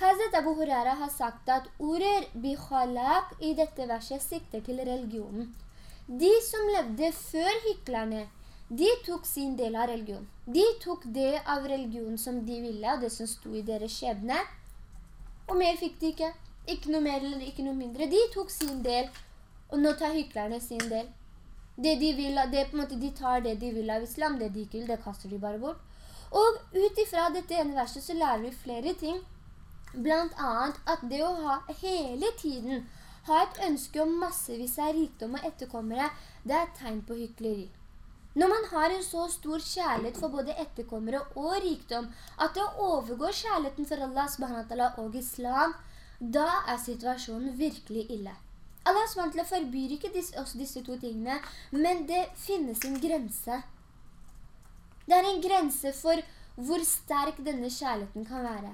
A: Hazret Abu Huraira har sagt at ordet bihalak i dette verset sikter til religionen. De som levde før hyklerne, de tok sin del av religion. De tok det av religionen som de ville, og det som sto i deres skjebne. Og mer fikk de ikke. Ikke noe mer eller ikke noe mindre. De tok sin del, og nå tar hyklerne sin del. Det de vil, det på en måte de tar det de vil av islam, det de ikke vil, det kaster de bare bort. Og utifra dette ene verset så lærer vi flere ting Blant annet at det å ha hele tiden ha et ønske om massevis av rikdom og etterkommere, det er et tegn på hykleri. Når man har en så stor kjærlighet for både etterkommere og rikdom, at det overgår kjærligheten for Allah subhanahu og islam, da er situasjonen virkelig ille. Allah subhanahu forbyr ikke disse, også disse to tingene, men det finnes en grense. Det er en grense for hvor sterk denne kjærligheten kan være.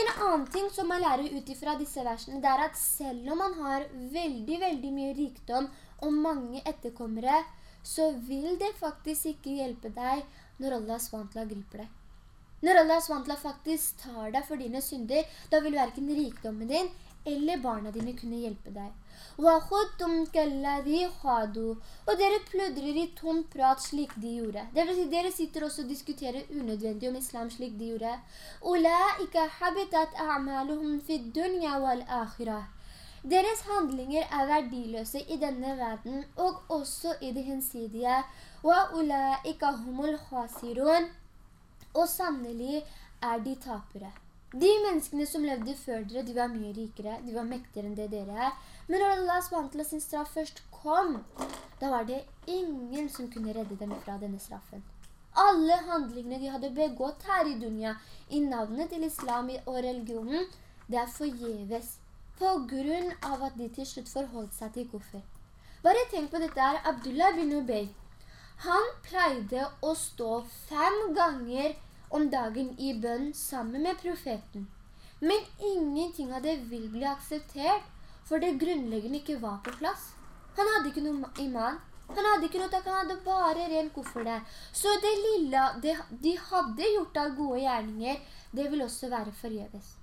A: En annen ting som man lærer ut fra disse versene, det er at selv om man har veldig, veldig mye rikdom og mange etterkommere, så vil det faktisk ikke hjelpe deg når Allah SWT griper deg. Når Allah SWT faktisk tar deg for dine synder, da vil hverken rikdommen din eller barna dine kunne hjelpe deg. Og dere plødrer i tom prat slik de gjorde. Det vil si, dere sitter også og diskuterer unødvendig om islam slik de gjorde. Deres handlinger er verdiløse i denne verden og også i det hensidige. Og sannelig er de tapere. De menneskene som levde før dere, de var mye rikere, de var mektigere enn det dere er. Men når Allah SWT sin straff først kom, da var det ingen som kunne redde dem fra denne straffen. Alle handlingene de hadde begått her i dunya, i navnet til islam og religionen, det er forgjeves, på grunn av at de til slutt forholdt seg til kuffer. Bare tenk på dette her, Abdullah bin Ubey. Han pleide å stå fem ganger om dagen i bønn sammen med profeten. Men ingenting av det vil bli akseptert, for det grunnleggende ikke var på plass. Han hadde ikke noe iman. Han hadde ikke noe takk, han hadde bare ren koffer der. Så det lille det, de hadde gjort av gode gjerninger, det vil også være forgjeves.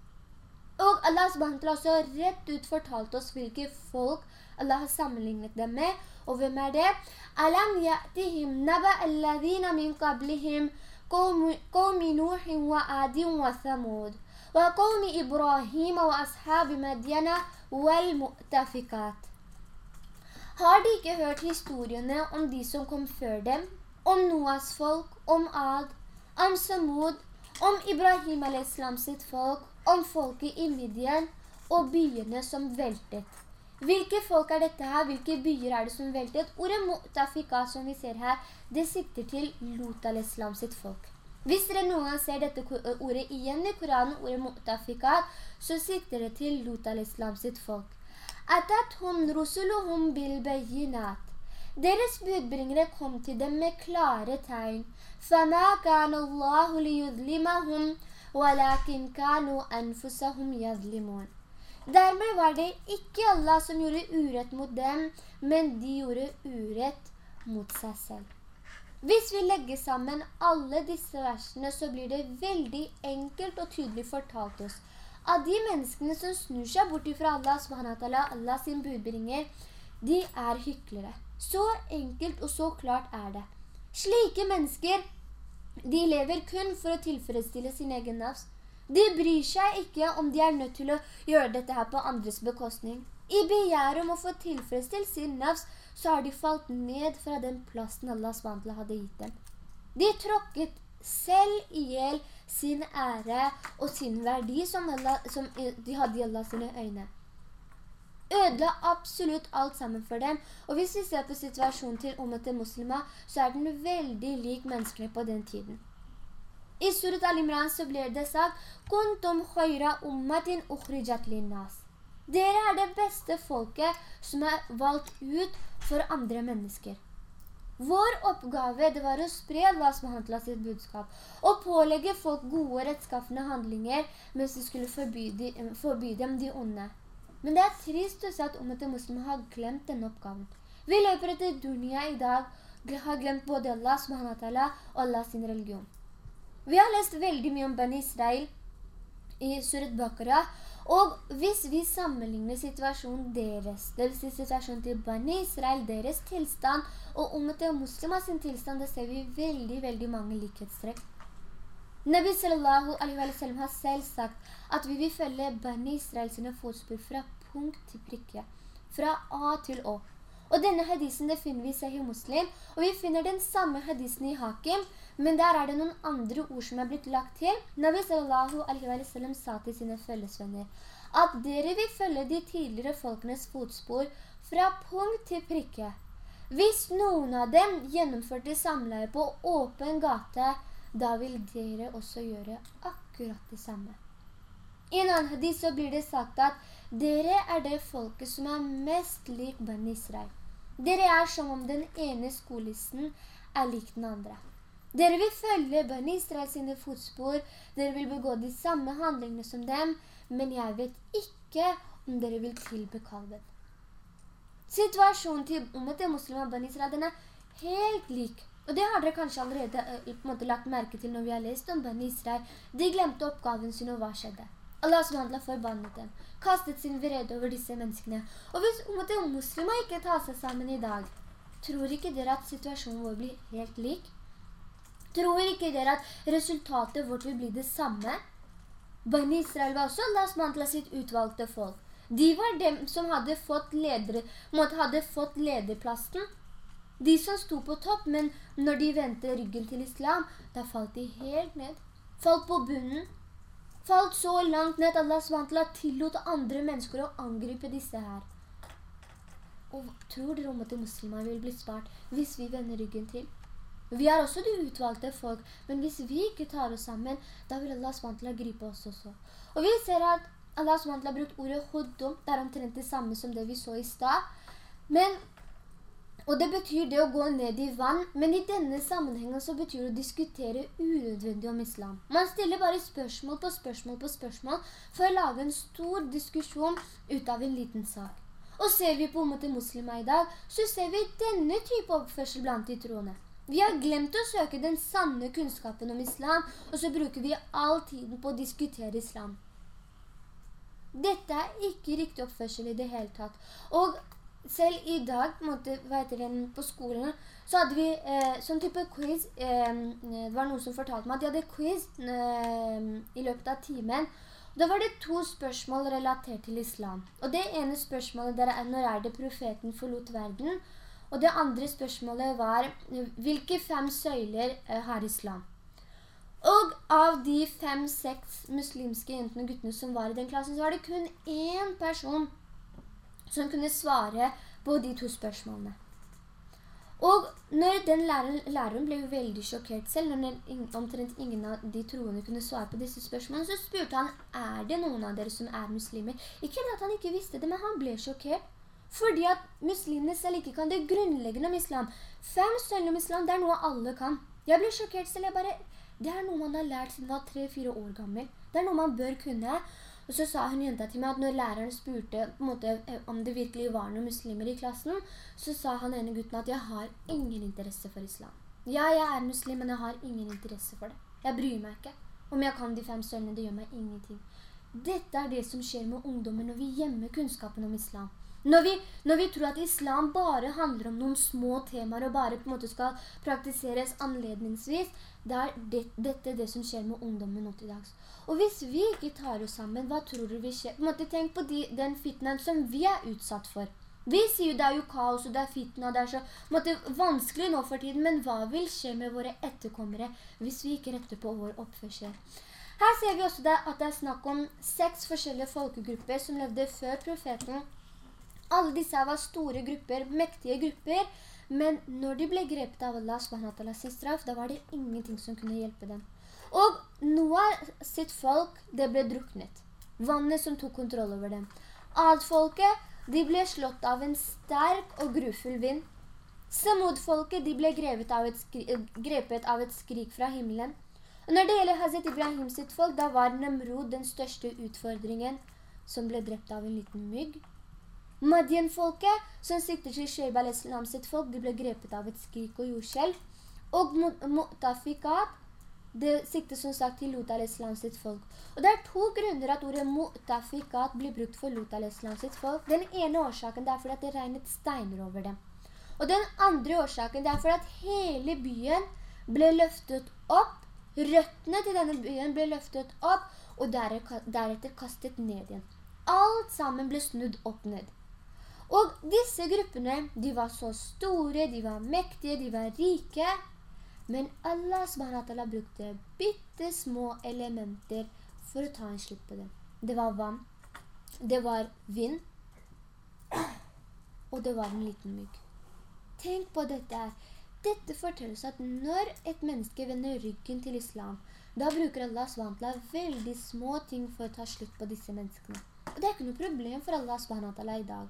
A: Og Allah SWT har også rett ut fortalt oss hvilke folk Allah har sammenlignet dem med. Og hvem er det? Alam ya'tihim naba alladhina min qablihim qawmi nuhin wa adin wa thamud wa qawmi Ibrahim wa ashabi madyana wal mu'tafikat. Har de ikke hørt historiene om de som kom før dem? Om Noahs folk, om Ad, om Samud, om Ibrahim a.s. sitt folk om folket i Midian og byene som veltet. Hvilke folk er dette her? Hvilke byer er det som veltet? Ordet Mu'tafika som vi ser her, det sikter til Lut al-Islam sitt folk. Hvis dere noen gang ser dette ordet igjen i Koranen, ordet Mu'tafika, så sikter det til Lut al-Islam sitt folk. Atathum rusuluhum bil bayinat. Deres budbringere kom til dem med klare tegn. فَمَا كَانَ اللَّهُ لِيُذْلِمَهُمْ وَلَكِنْ كَانُوا أَنفُسَهُمْ يَظْلِمُونَ Dermed var det ikke Allah som gjorde urett mot dem, men de gjorde urett mot seg selv. Hvis vi legger sammen alle disse versene, så blir det veldig enkelt og tydelig fortalt oss at de menneskene som snur seg bort fra Allah, subhanahu Allah sin budbringer, de er hyklere. Så enkelt og så klart er det. Slike mennesker, de lever kun for å tilfredsstille sin egen nafs. De bryr seg ikke om de er nødt til å gjøre dette her på andres bekostning. I begjæret om å få tilfredsstilt sin nafs, så har de falt ned fra den plassen Allah SWT hadde gitt dem. De tråkket selv ihjel sin ære og sin verdi som, Allah, som de hadde i Allahs øyne. Ødela absolutt alt sammen for dem. Og hvis vi ser på situasjonen til ummet muslimer, så er den veldig lik menneskene på den tiden. I Surat al-Imran så blir det sagt «Kuntum khayra ummatin ukhrijat linnas». Dere er det beste folket som er valgt ut for andre mennesker. Vår oppgave det var å spre Allah SWT sitt budskap og pålegge folk gode rettskaffende handlinger mens de skulle forby, de, forby dem de onde. Men det er trist å se at ummet muslimer har glemt denne oppgaven. Vi løper etter dunia i dag, har glemt både Allah SWT og Allah sin religion. Vi har lest veldig mye om Bani Israel i Surat Bakara, og hvis vi sammenligner situasjonen deres, det vil si situasjonen til Bani Israel, deres tilstand, og ummet muslimer sin tilstand, det ser vi veldig, veldig mange likhetstrekk. Nabi sallallahu alaihi wa sallam har selv sagt at vi vil følge Bani Israel sine fotspor fra punkt til prikke, fra A til Å. Og denne hadisen det finner vi i Sahih Muslim, og vi finner den samme hadisen i Hakim, men der er det noen andre ord som er blitt lagt til. Nabi sallallahu alaihi wa sallam sa til sine følgesvenner at dere vil følge de tidligere folkenes fotspor fra punkt til prikke. Hvis noen av dem gjennomførte samleie på åpen gate, da vil dere også gjøre akkurat det samme. I en annen hadis så blir det sagt at dere er det folket som er mest lik Ben Israel. Dere er som om den ene skolisten er lik den andre. Dere vil følge Ben Israel sine fotspor, dere vil begå de samme handlingene som dem, men jeg vet ikke om dere vil tilbe kalven. Situasjonen til ummet til muslimer Ben Israel, den er helt lik. Og det har dere kanskje allerede uh, på måte lagt merke til når vi har lest om Ben Israel. De glemte oppgaven sin, og hva skjedde? Allah subhanallah forbannet dem, kastet sin vrede over disse menneskene. Og hvis ummet muslimer ikke tar seg sammen i dag, tror ikke dere at situasjonen vår blir helt lik? Tror ikke dere at resultatet vårt vil bli det samme? Bani Israel var også Allah som handlet sitt utvalgte folk. De var dem som hadde fått, ledere, hadde fått lederplassen. De som sto på topp, men når de ventet ryggen til islam, da falt de helt ned. Falt på bunnen. Falt så langt ned at Allahs mantla tillot andre mennesker å angripe disse her. Og tror dere om at muslimer vil bli spart hvis vi vender ryggen til? Vi er også de utvalgte folk, men hvis vi ikke tar oss sammen, da vil Allah SWT gripe oss også. Og vi ser at Allah SWT har brukt ordet huddum, det er omtrent det samme som det vi så i stad. Men, og det betyr det å gå ned i vann, men i denne sammenhengen så betyr det å diskutere unødvendig om islam. Man stiller bare spørsmål på spørsmål på spørsmål for å lage en stor diskusjon ut av en liten sak. Og ser vi på en måte muslimer i dag, så ser vi denne type oppførsel blant de troende. Vi har glemt å søke den sanne kunnskapen om islam, og så bruker vi all tiden på å diskutere islam. Dette er ikke riktig oppførsel i det hele tatt. Og selv i dag, måte, det, på skolen, så hadde vi eh, sånn type quiz. Eh, det var noen som fortalte meg at de hadde quiz eh, i løpet av timen. Da var det to spørsmål relatert til islam. Og det ene spørsmålet er når er det profeten forlot verden? Og det andre spørsmålet var, hvilke fem søyler eh, har islam? Og av de fem-seks muslimske jentene og guttene som var i den klassen, så var det kun én person som kunne svare på de to spørsmålene. Og når den læreren, læreren ble veldig sjokkert selv, når omtrent ingen av de troende kunne svare på disse spørsmålene, så spurte han, er det noen av dere som er muslimer? Ikke at han ikke visste det, men han ble sjokkert. Fordi at muslimene selv ikke kan det grunnleggende om islam. Fem sønner om islam, det er noe alle kan. Jeg ble sjokkert selv, jeg bare... Det er noe man har lært siden man var tre-fire år gammel. Det er noe man bør kunne. Og så sa hun jenta til meg at når læreren spurte måte, om det virkelig var noen muslimer i klassen, så sa han ene gutten at jeg har ingen interesse for islam. Ja, jeg er muslim, men jeg har ingen interesse for det. Jeg bryr meg ikke. Om jeg kan de fem sønnene, det gjør meg ingenting. Dette er det som skjer med ungdommer når vi gjemmer kunnskapen om islam. Når vi, når vi, tror at islam bare handler om noen små temaer og bare på en måte skal praktiseres anledningsvis, det er det, dette det som skjer med ungdommen nå til dags. Og hvis vi ikke tar oss sammen, hva tror du vi skjer? På måte tenk på de, den fitnaen som vi er utsatt for. Vi sier jo det er jo kaos og det er fitna, det er så måte, vanskelig nå for tiden, men hva vil skje med våre etterkommere hvis vi ikke retter på vår oppførsel? Her ser vi også det, at det er snakk om seks forskjellige folkegrupper som levde før profeten. Alle disse var store grupper, mektige grupper, men når de ble grepet av Allah SWT straff, da var det ingenting som kunne hjelpe dem. Og Noah sitt folk, det ble druknet. Vannet som tok kontroll over dem. Adfolket, de ble slått av en sterk og grufull vind. Samud-folket ble av grepet av et skrik fra himmelen. Og når det gjelder Hazret Ibrahim sitt folk, da var Nemrod den største utfordringen, som ble drept av en liten mygg. Madian-folket, som sikter til Shaib al-Islam sitt folk, de ble grepet av et skrik og jordskjelv. Og Mu'tafikat, det sikter som sagt til Lut al-Islam sitt folk. Og det er to grunner at ordet mu'tafikat blir brukt for Lut al-Islam sitt folk. Den ene årsaken er fordi det regnet steiner over dem. Og den andre årsaken er fordi at hele byen ble løftet opp. Røttene til denne byen ble løftet opp, og deretter kastet ned igjen. Alt sammen ble snudd opp ned. Og disse gruppene, de var så store, de var mektige, de var rike, men Allah SWT brukte bittesmå elementer for å ta en slutt på dem. Det var vann, det var vind, og det var en liten mygg. Tenk på dette her. Dette forteller oss at når et menneske vender ryggen til islam, da bruker Allah SWT veldig små ting for å ta slutt på disse menneskene. Det er ikke noe problem for Allah SWT i dag.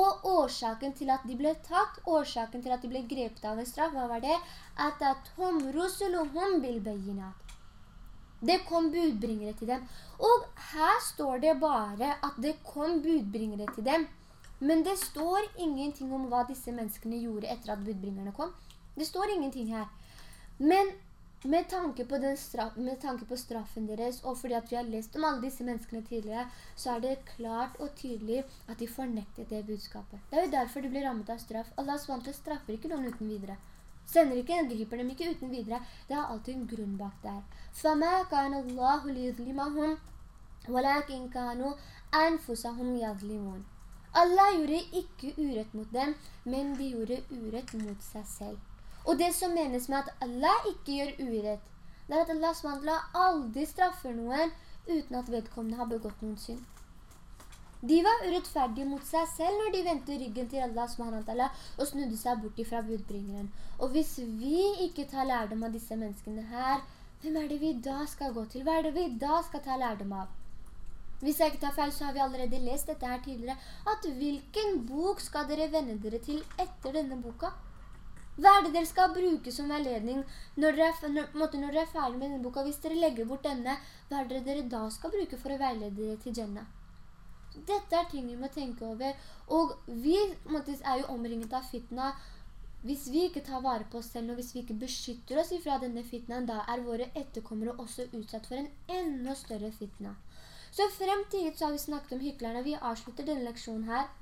A: Og årsaken til at de ble tatt, årsaken til at de ble grepet av en straff, hva var det? At at hum rusuluhum bil bayinat. Det kom budbringere til dem. Og her står det bare at det kom budbringere til dem. Men det står ingenting om hva disse menneskene gjorde etter at budbringerne kom. Det står ingenting her. Men med tanke, straff, med tanke, på straffen deres, og fordi at vi har lest om alle disse menneskene tidligere, så er det klart og tydelig at de fornektet det budskapet. Det er jo derfor de blir rammet av straff. Allah SWT straffer ikke noen uten videre. Sender ikke, griper dem ikke uten videre. Det er alltid en grunn bak der. فَمَا كَانَ اللَّهُ لِيظْلِمَهُمْ وَلَكِنْ كَانُوا أَنفُسَهُمْ يَظْلِمُونَ Allah gjorde ikke urett mot dem, men de gjorde urett mot seg selv. Og det som menes med at Allah ikke gjør urett, det er at Allah SWT aldri straffer noen uten at vedkommende har begått noen synd. De var urettferdige mot seg selv når de ventet ryggen til Allah SWT og snudde seg bort fra budbringeren. Og hvis vi ikke tar lærdom av disse menneskene her, hvem er det vi da skal gå til? Hva er det vi da skal ta lærdom av? Hvis jeg ikke tar feil, så har vi allerede lest dette her tidligere, at hvilken bok skal dere vende dere til etter denne boka? Hva er det dere skal bruke som veiledning når dere, er, når, dere er ferdig med denne boka? Hvis dere legger bort denne, hva er det dere da skal bruke for å veilede dere til Jannah? Dette er ting vi må tenke over. Og vi måtte, er jo omringet av fitna. Hvis vi ikke tar vare på oss selv, og hvis vi ikke beskytter oss fra denne fitnaen, da er våre etterkommere også utsatt for en enda større fitna. Så frem til hit så har vi snakket om hyklerne. Vi avslutter denne leksjonen her.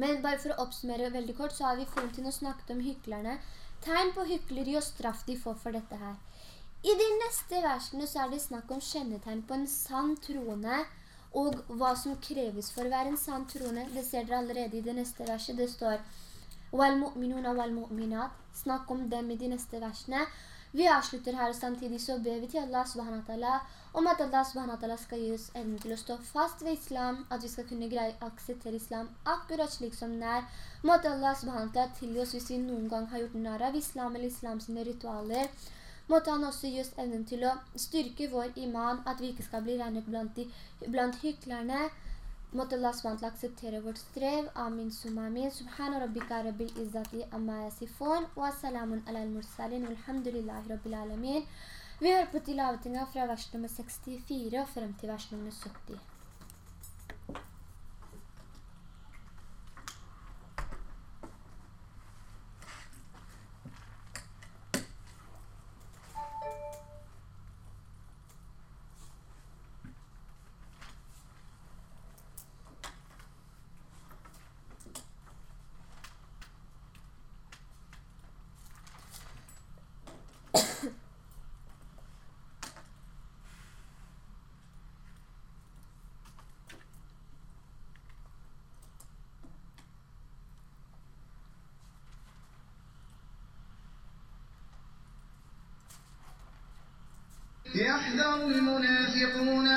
A: Men bare for å oppsummere veldig kort, så har vi frem til å snakke om hyklerne. Tegn på hykleri og straff de får for dette her. I de neste versene så er det snakk om kjennetegn på en sann troende, og hva som kreves for å være en sann troende. Det ser dere allerede i det neste verset. Det står «Wal-mu'minuna wal-mu'minat». Snakk om dem i de neste versene. Vi avslutter her, og samtidig så ber vi til Allah subhanahu om at Allah subhanahu skal gi oss evnen til å stå fast ved islam, at vi skal kunne greie å akseptere islam akkurat slik som den er. Måtte Allah subhanahu tilgi oss hvis vi noen gang har gjort nær av islam eller islam ritualer. Måtte han også gi oss evnen til å styrke vår iman, at vi ikke skal bli regnet blant, de, blant hyklerne, Måtte Allah SWT akseptere vårt strev. Amin, summa amin. Subhana rabbika rabbil izzati amma yasifun. Wa salamun ala al-mursalin. Alhamdulillahi rabbil alamin. Vi hører på tilavetinga fra vers nummer 64 og frem til vers nummer 70.
B: يحذر المنافقون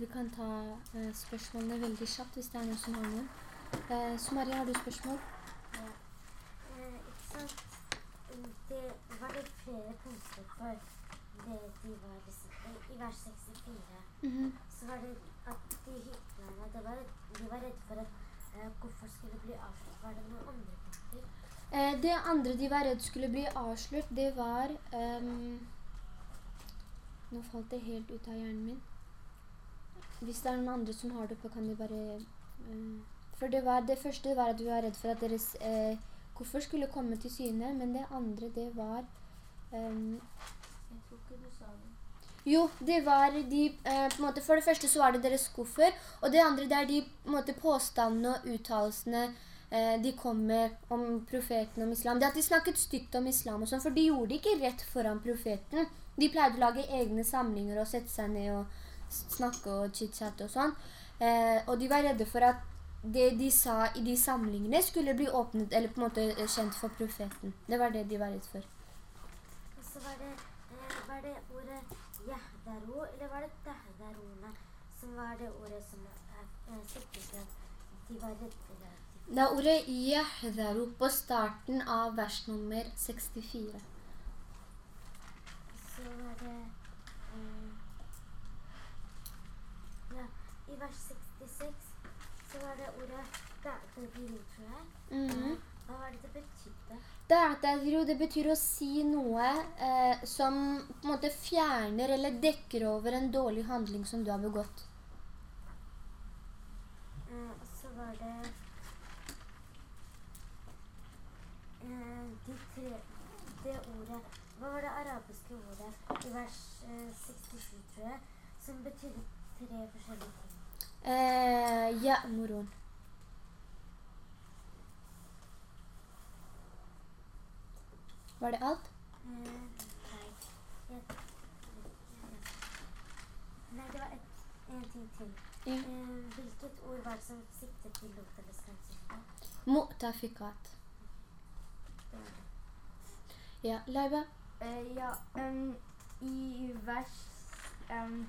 A: vi kan ta eh, spørsmålene veldig kjapt hvis det er noen som har noen. Eh, Maria, har du spørsmål?
C: Eh, ikke sant? Det var det flere punkter for det de var I vers 64
A: Mhm.
C: så var det at de hyklerne de var, De var redde for at eh, hvorfor skulle bli avslørt. Var det noen andre punkter?
A: Eh, Det andre de var redde skulle bli avslørt, det var um, Nå falt det helt ut av hjernen min. Hvis det er noen andre som har det på, kan de bare uh, For det, var, det første var at du var redd for at deres uh, koffer skulle komme til syne, men det andre, det var um,
C: Jeg tror ikke du sa det.
A: Jo, det var de eh, på en måte, For det første så var det deres koffer, og det andre det er de på måte, påstandene og uttalelsene eh, de kom med om profeten om islam. Det at de snakket stygt om islam og sånn, for de gjorde ikke rett foran profeten. De pleide å lage egne samlinger og sette seg ned og snakke og chit-chat og sånn. Eh, og de var redde for at det de sa i de samlingene skulle bli åpnet, eller på en måte eh, kjent for profeten. Det var det de var redd for.
C: Og så var det, eh, var det ordet jahdaro, eller var det dahdarona, som var det ordet som eh, sikret at de var redde for det.
A: Det er ordet jahdaru på starten av vers nummer 64.
C: Så var det eh, Ja, i vers 66 så var det ordet da'tadiru, tror jeg.
A: Mhm.
C: Hva var det det betydde?
A: Da'tadiru, det betyr å si noe eh, som på en måte fjerner eller dekker over en dårlig handling som du har begått.
C: Eh, og så var det eh, de tre Det ordet Hva var det arabiske ordet i vers eh, 67, tror jeg, som betydde tre forskjellige ting?
A: Eh, Ya'murun. Var det alt?
C: Eh, nei. Nei, det var et, en ting til.
A: Ja.
C: Eh, hvilket ord var det som siktet til lot eller stanset?
A: Mu'tafikat. Ja, Leiva?
D: Uh, ja, um, i vers um,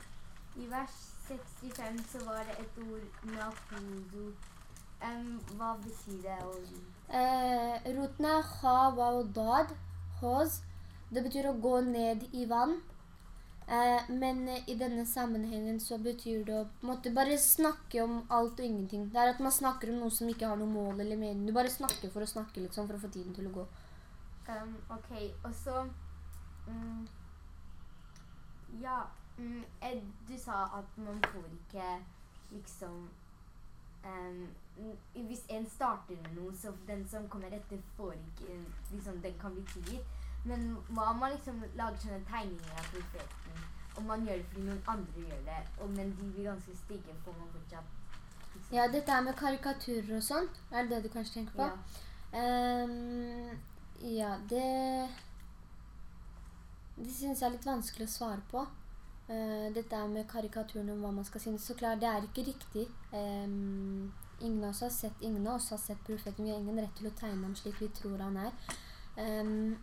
D: I vers 65 så var det et ord nahudu. Um, hva betyr det? Og,
A: Eh, rotene er kha, wa og dad, hoz. Det betyr å gå ned i vann. Eh, men i denne sammenhengen så betyr det å måtte bare snakke om alt og ingenting. Det er at man snakker om noe som ikke har noe mål eller mening. Du bare snakker for å snakke, liksom, for å få tiden til å gå.
D: Um, ok, og så Um, Ja, mm, du sa at man får ikke liksom mm, Hvis en starter med noe, så den som kommer etter, får ikke liksom, Den kan bli tilgitt. Men hva om man liksom lager sånne tegninger av profeten, og man gjør det fordi noen andre gjør det, og, men de blir ganske stygge, får man fortsatt liksom,
A: Ja, dette er med karikaturer og sånt. Er det det du kanskje tenker på?
D: Ja.
A: um, ja, det Det syns jeg er litt vanskelig å svare på. Eh, dette med karikaturen om hva man skal synes, Så klart, det er ikke riktig. Um, ingen av oss har sett, ingen av oss har sett profeten. Vi har ingen rett til å tegne ham slik vi tror han er. Um,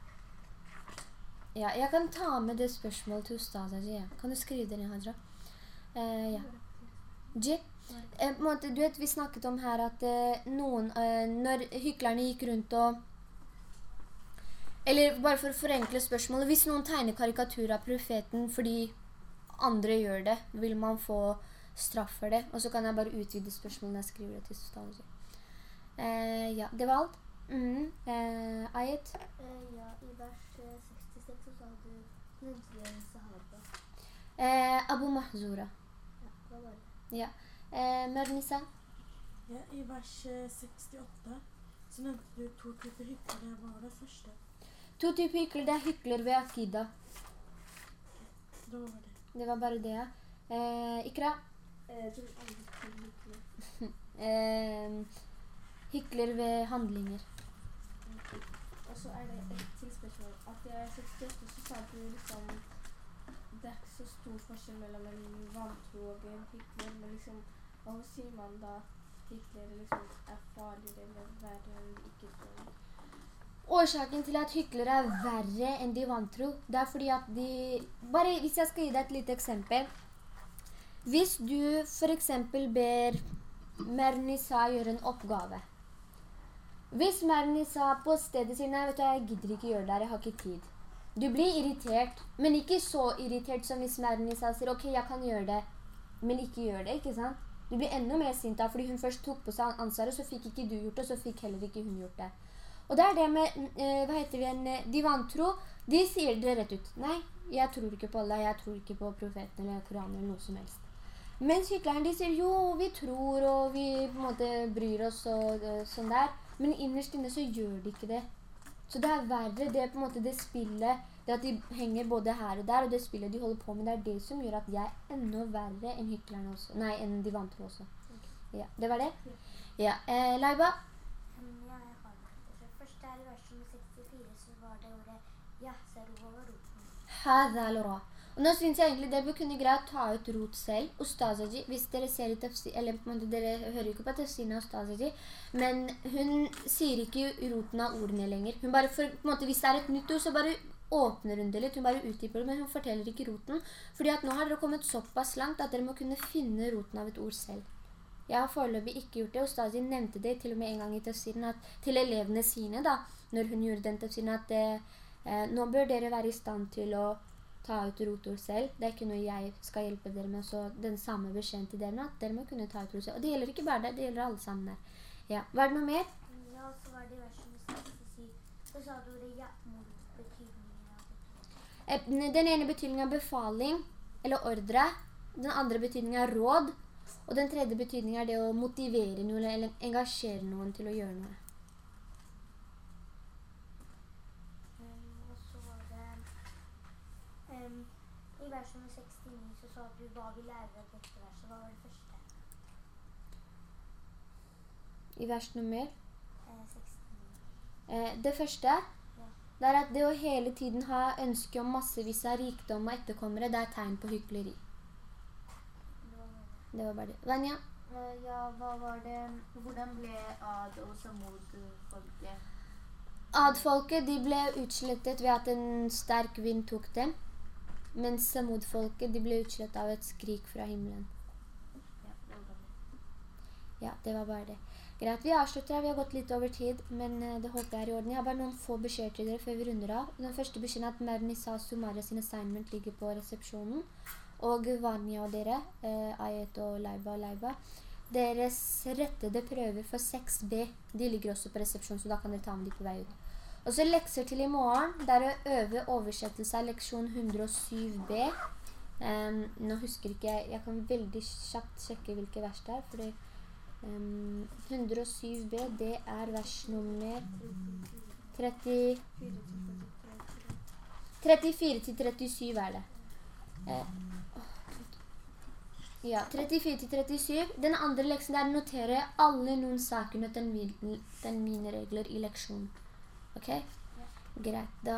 A: ja, jeg kan ta med det spørsmålet til Ustaz ja. Kan du skrive det ned, Hadra? Uh, ja. Ji, eh, måte, du vet, vi snakket om her at eh, noen, eh, når hyklerne gikk rundt og eller bare for å forenkle spørsmålet, hvis noen tegner karikatur av profeten fordi andre gjør det, vil man få straff for det. Og så kan jeg bare utvide spørsmålet når jeg skriver det til Ustaz. Eh, ja, det var alt. Mm. Eh, Ayet?
C: Eh, ja, i vers eh, 66 så sa du nevnte sahaba.
A: Eh, Abu Mahzura.
C: Ja, hva var det?
A: Ja. Eh, Mernisa?
E: Ja, I vers eh, 68 så nevnte du to typer hyklere. Hva var det første?
A: To typer hykler. Det er hykler ved akida.
E: Det var det.
A: Det var bare det. Eh, Ikra?
C: Eh,
A: Eh, hykler ved handlinger.
F: Og så er det et til spørsmål. At er 68 så sa du liksom Det er ikke så stor forskjell mellom en vantro og en hykler, men liksom Hva sier man da hykler liksom er farligere eller verre enn ikke-troende?
A: Årsaken til at hyklere er verre enn de vantro, det er fordi at de... Bare hvis jeg skal gi deg et lite eksempel. Hvis du for eksempel ber Mernisa gjøre en oppgave. Hvis Mernisa på stedet sier, nei, vet du, jeg gidder ikke gjøre det her, jeg har ikke tid. Du blir irritert, men ikke så irritert som hvis Mernisa sier, ok, jeg kan gjøre det, men ikke gjør det, ikke sant? Du blir enda mer sint da, fordi hun først tok på seg ansvaret, så fikk ikke du gjort det, så fikk heller ikke hun gjort det. Og det er det med, eh, hva heter vi igjen, divantro, de vantro, de sier det rett ut. Nei, jeg tror ikke på Allah, jeg tror ikke på profeten eller Koranen eller noe som helst. Mens hyklerne, de sier jo, vi tror og vi på en måte bryr oss og eh, sånn der. Men innerst inne så gjør de ikke det. Så det er verre, det er på en måte det spillet, det at de henger både her og der, og det spillet de holder på med, det er det som gjør at jeg er enda verre enn hyklerne også. Nei, enn de vantro også. Ja, det var det? Ja, eh, Laiba?
C: Mm, Ja, jeg har det. Så Først der i vers nummer 64 så var det ordet Yahsaru over roten.
A: Hadha al-ra. Og nå synes jeg egentlig dere kunne greie å ta ut rot selv. Ustazaji, hvis dere ser i tafsir, eller på en måte dere hører ikke på tafsiren av Ustazaji, men hun sier ikke roten av ordene lenger. Hun bare, for, på en måte, hvis det er et nytt ord, så bare åpner hun det litt, hun bare utdyper det, men hun forteller ikke roten. Fordi at nå har dere kommet såpass langt at dere må kunne finne roten av et ord selv. Jeg har foreløpig ikke gjort det, og nevnte det til og med en gang i tafsiren til elevene sine da, når hun gjorde den tafsiren, at eh, eh, nå bør dere være i stand til å ta ut rotord selv. Det er ikke noe jeg skal hjelpe dere med, så den samme beskjeden til dere, at dere må kunne ta ut rot selv. Og det gjelder ikke bare deg, det gjelder alle sammen der. Ja, var det noe mer?
C: Ja, så var det i vers nummer 67 så sa du ordet Ya'mur, betydningen av det.
A: Eh, Den den ene betydningen er befaling, eller ordre. Den andre betydningen er råd. Og den tredje betydningen er det å motivere noen, eller engasjere noen til å gjøre noe.
C: Um, og så var det um, I vers nummer 69 så sa du hva vi lærer av dette verset. Hva var det første?
A: I vers nummer
C: Eh, 69.
A: Eh, det første det er at det å hele tiden ha ønske om massevis av rikdom og etterkommere, det er tegn på hykleri.
C: Det var
A: bare det. Vanya?
D: Eh, ja, hva var det Hvordan ble Ad og Samod-folket?
A: Ad-folket de ble utslettet ved at en sterk vind tok dem. Mens Samod-folket de ble utslettet av et skrik fra himmelen.
D: Ja, det var det.
A: Ja, det var bare det. Greit, vi avslutter her. Vi har gått litt over tid, men eh, det håper jeg er i orden. Jeg har bare noen få beskjeder til dere før vi runder av. Den første beskjeden er at Mernisa Sumara sin assignment ligger på resepsjonen. Og Vanya og dere, eh, Ayet og Leiba og Leiba, deres rettede prøver for 6B, de ligger også på resepsjonen, så da kan dere ta med de på vei ut. Og så lekser til i morgen, der er å øve oversettelse av leksjon 107B. Um, nå husker ikke jeg, jeg kan veldig kjapt sjekke hvilke vers det er, fordi em, 107B, det er vers nummer 30, 34-37 er det. Eh, ja, 34-37. Den andre leksen der noterer notere alle noen saker mine regler i leksjonen. Ok? قرأت.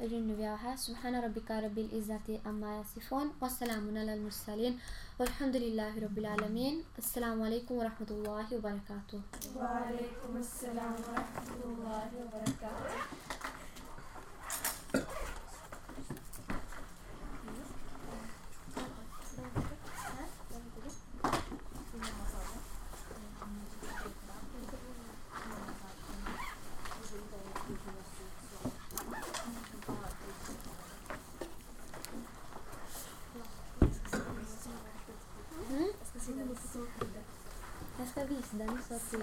A: إرن بها سبحان ربك رب العزة أما يصفون. والسلام على المرسلين. والحمد لله رب العالمين. السلام عليكم ورحمة الله وبركاته.
F: وعليكم السلام ورحمة الله وبركاته.
A: Så.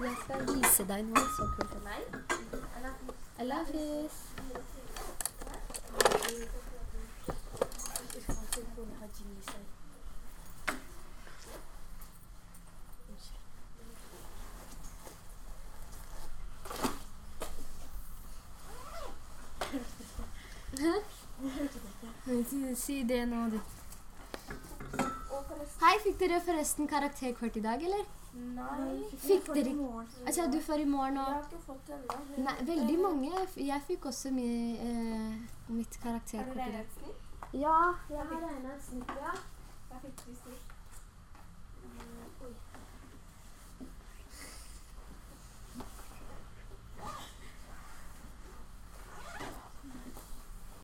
A: Jeg skal vise deg noe så kult.
G: Si, si det nå, du. Hei, fikk dere forresten karakterkort i dag, eller?
F: Nei,
G: Fikk dere Altså, du får i morgen
F: jeg har ikke fått det ennå.
G: Nei, veldig mange. Jeg fikk også mi, eh, mitt
F: Har du
G: karakterkort i
F: regnet
G: dag.
F: et snitt?
G: Ja, jeg har regna et snitt, ja.
F: Jeg fikk det i snitt?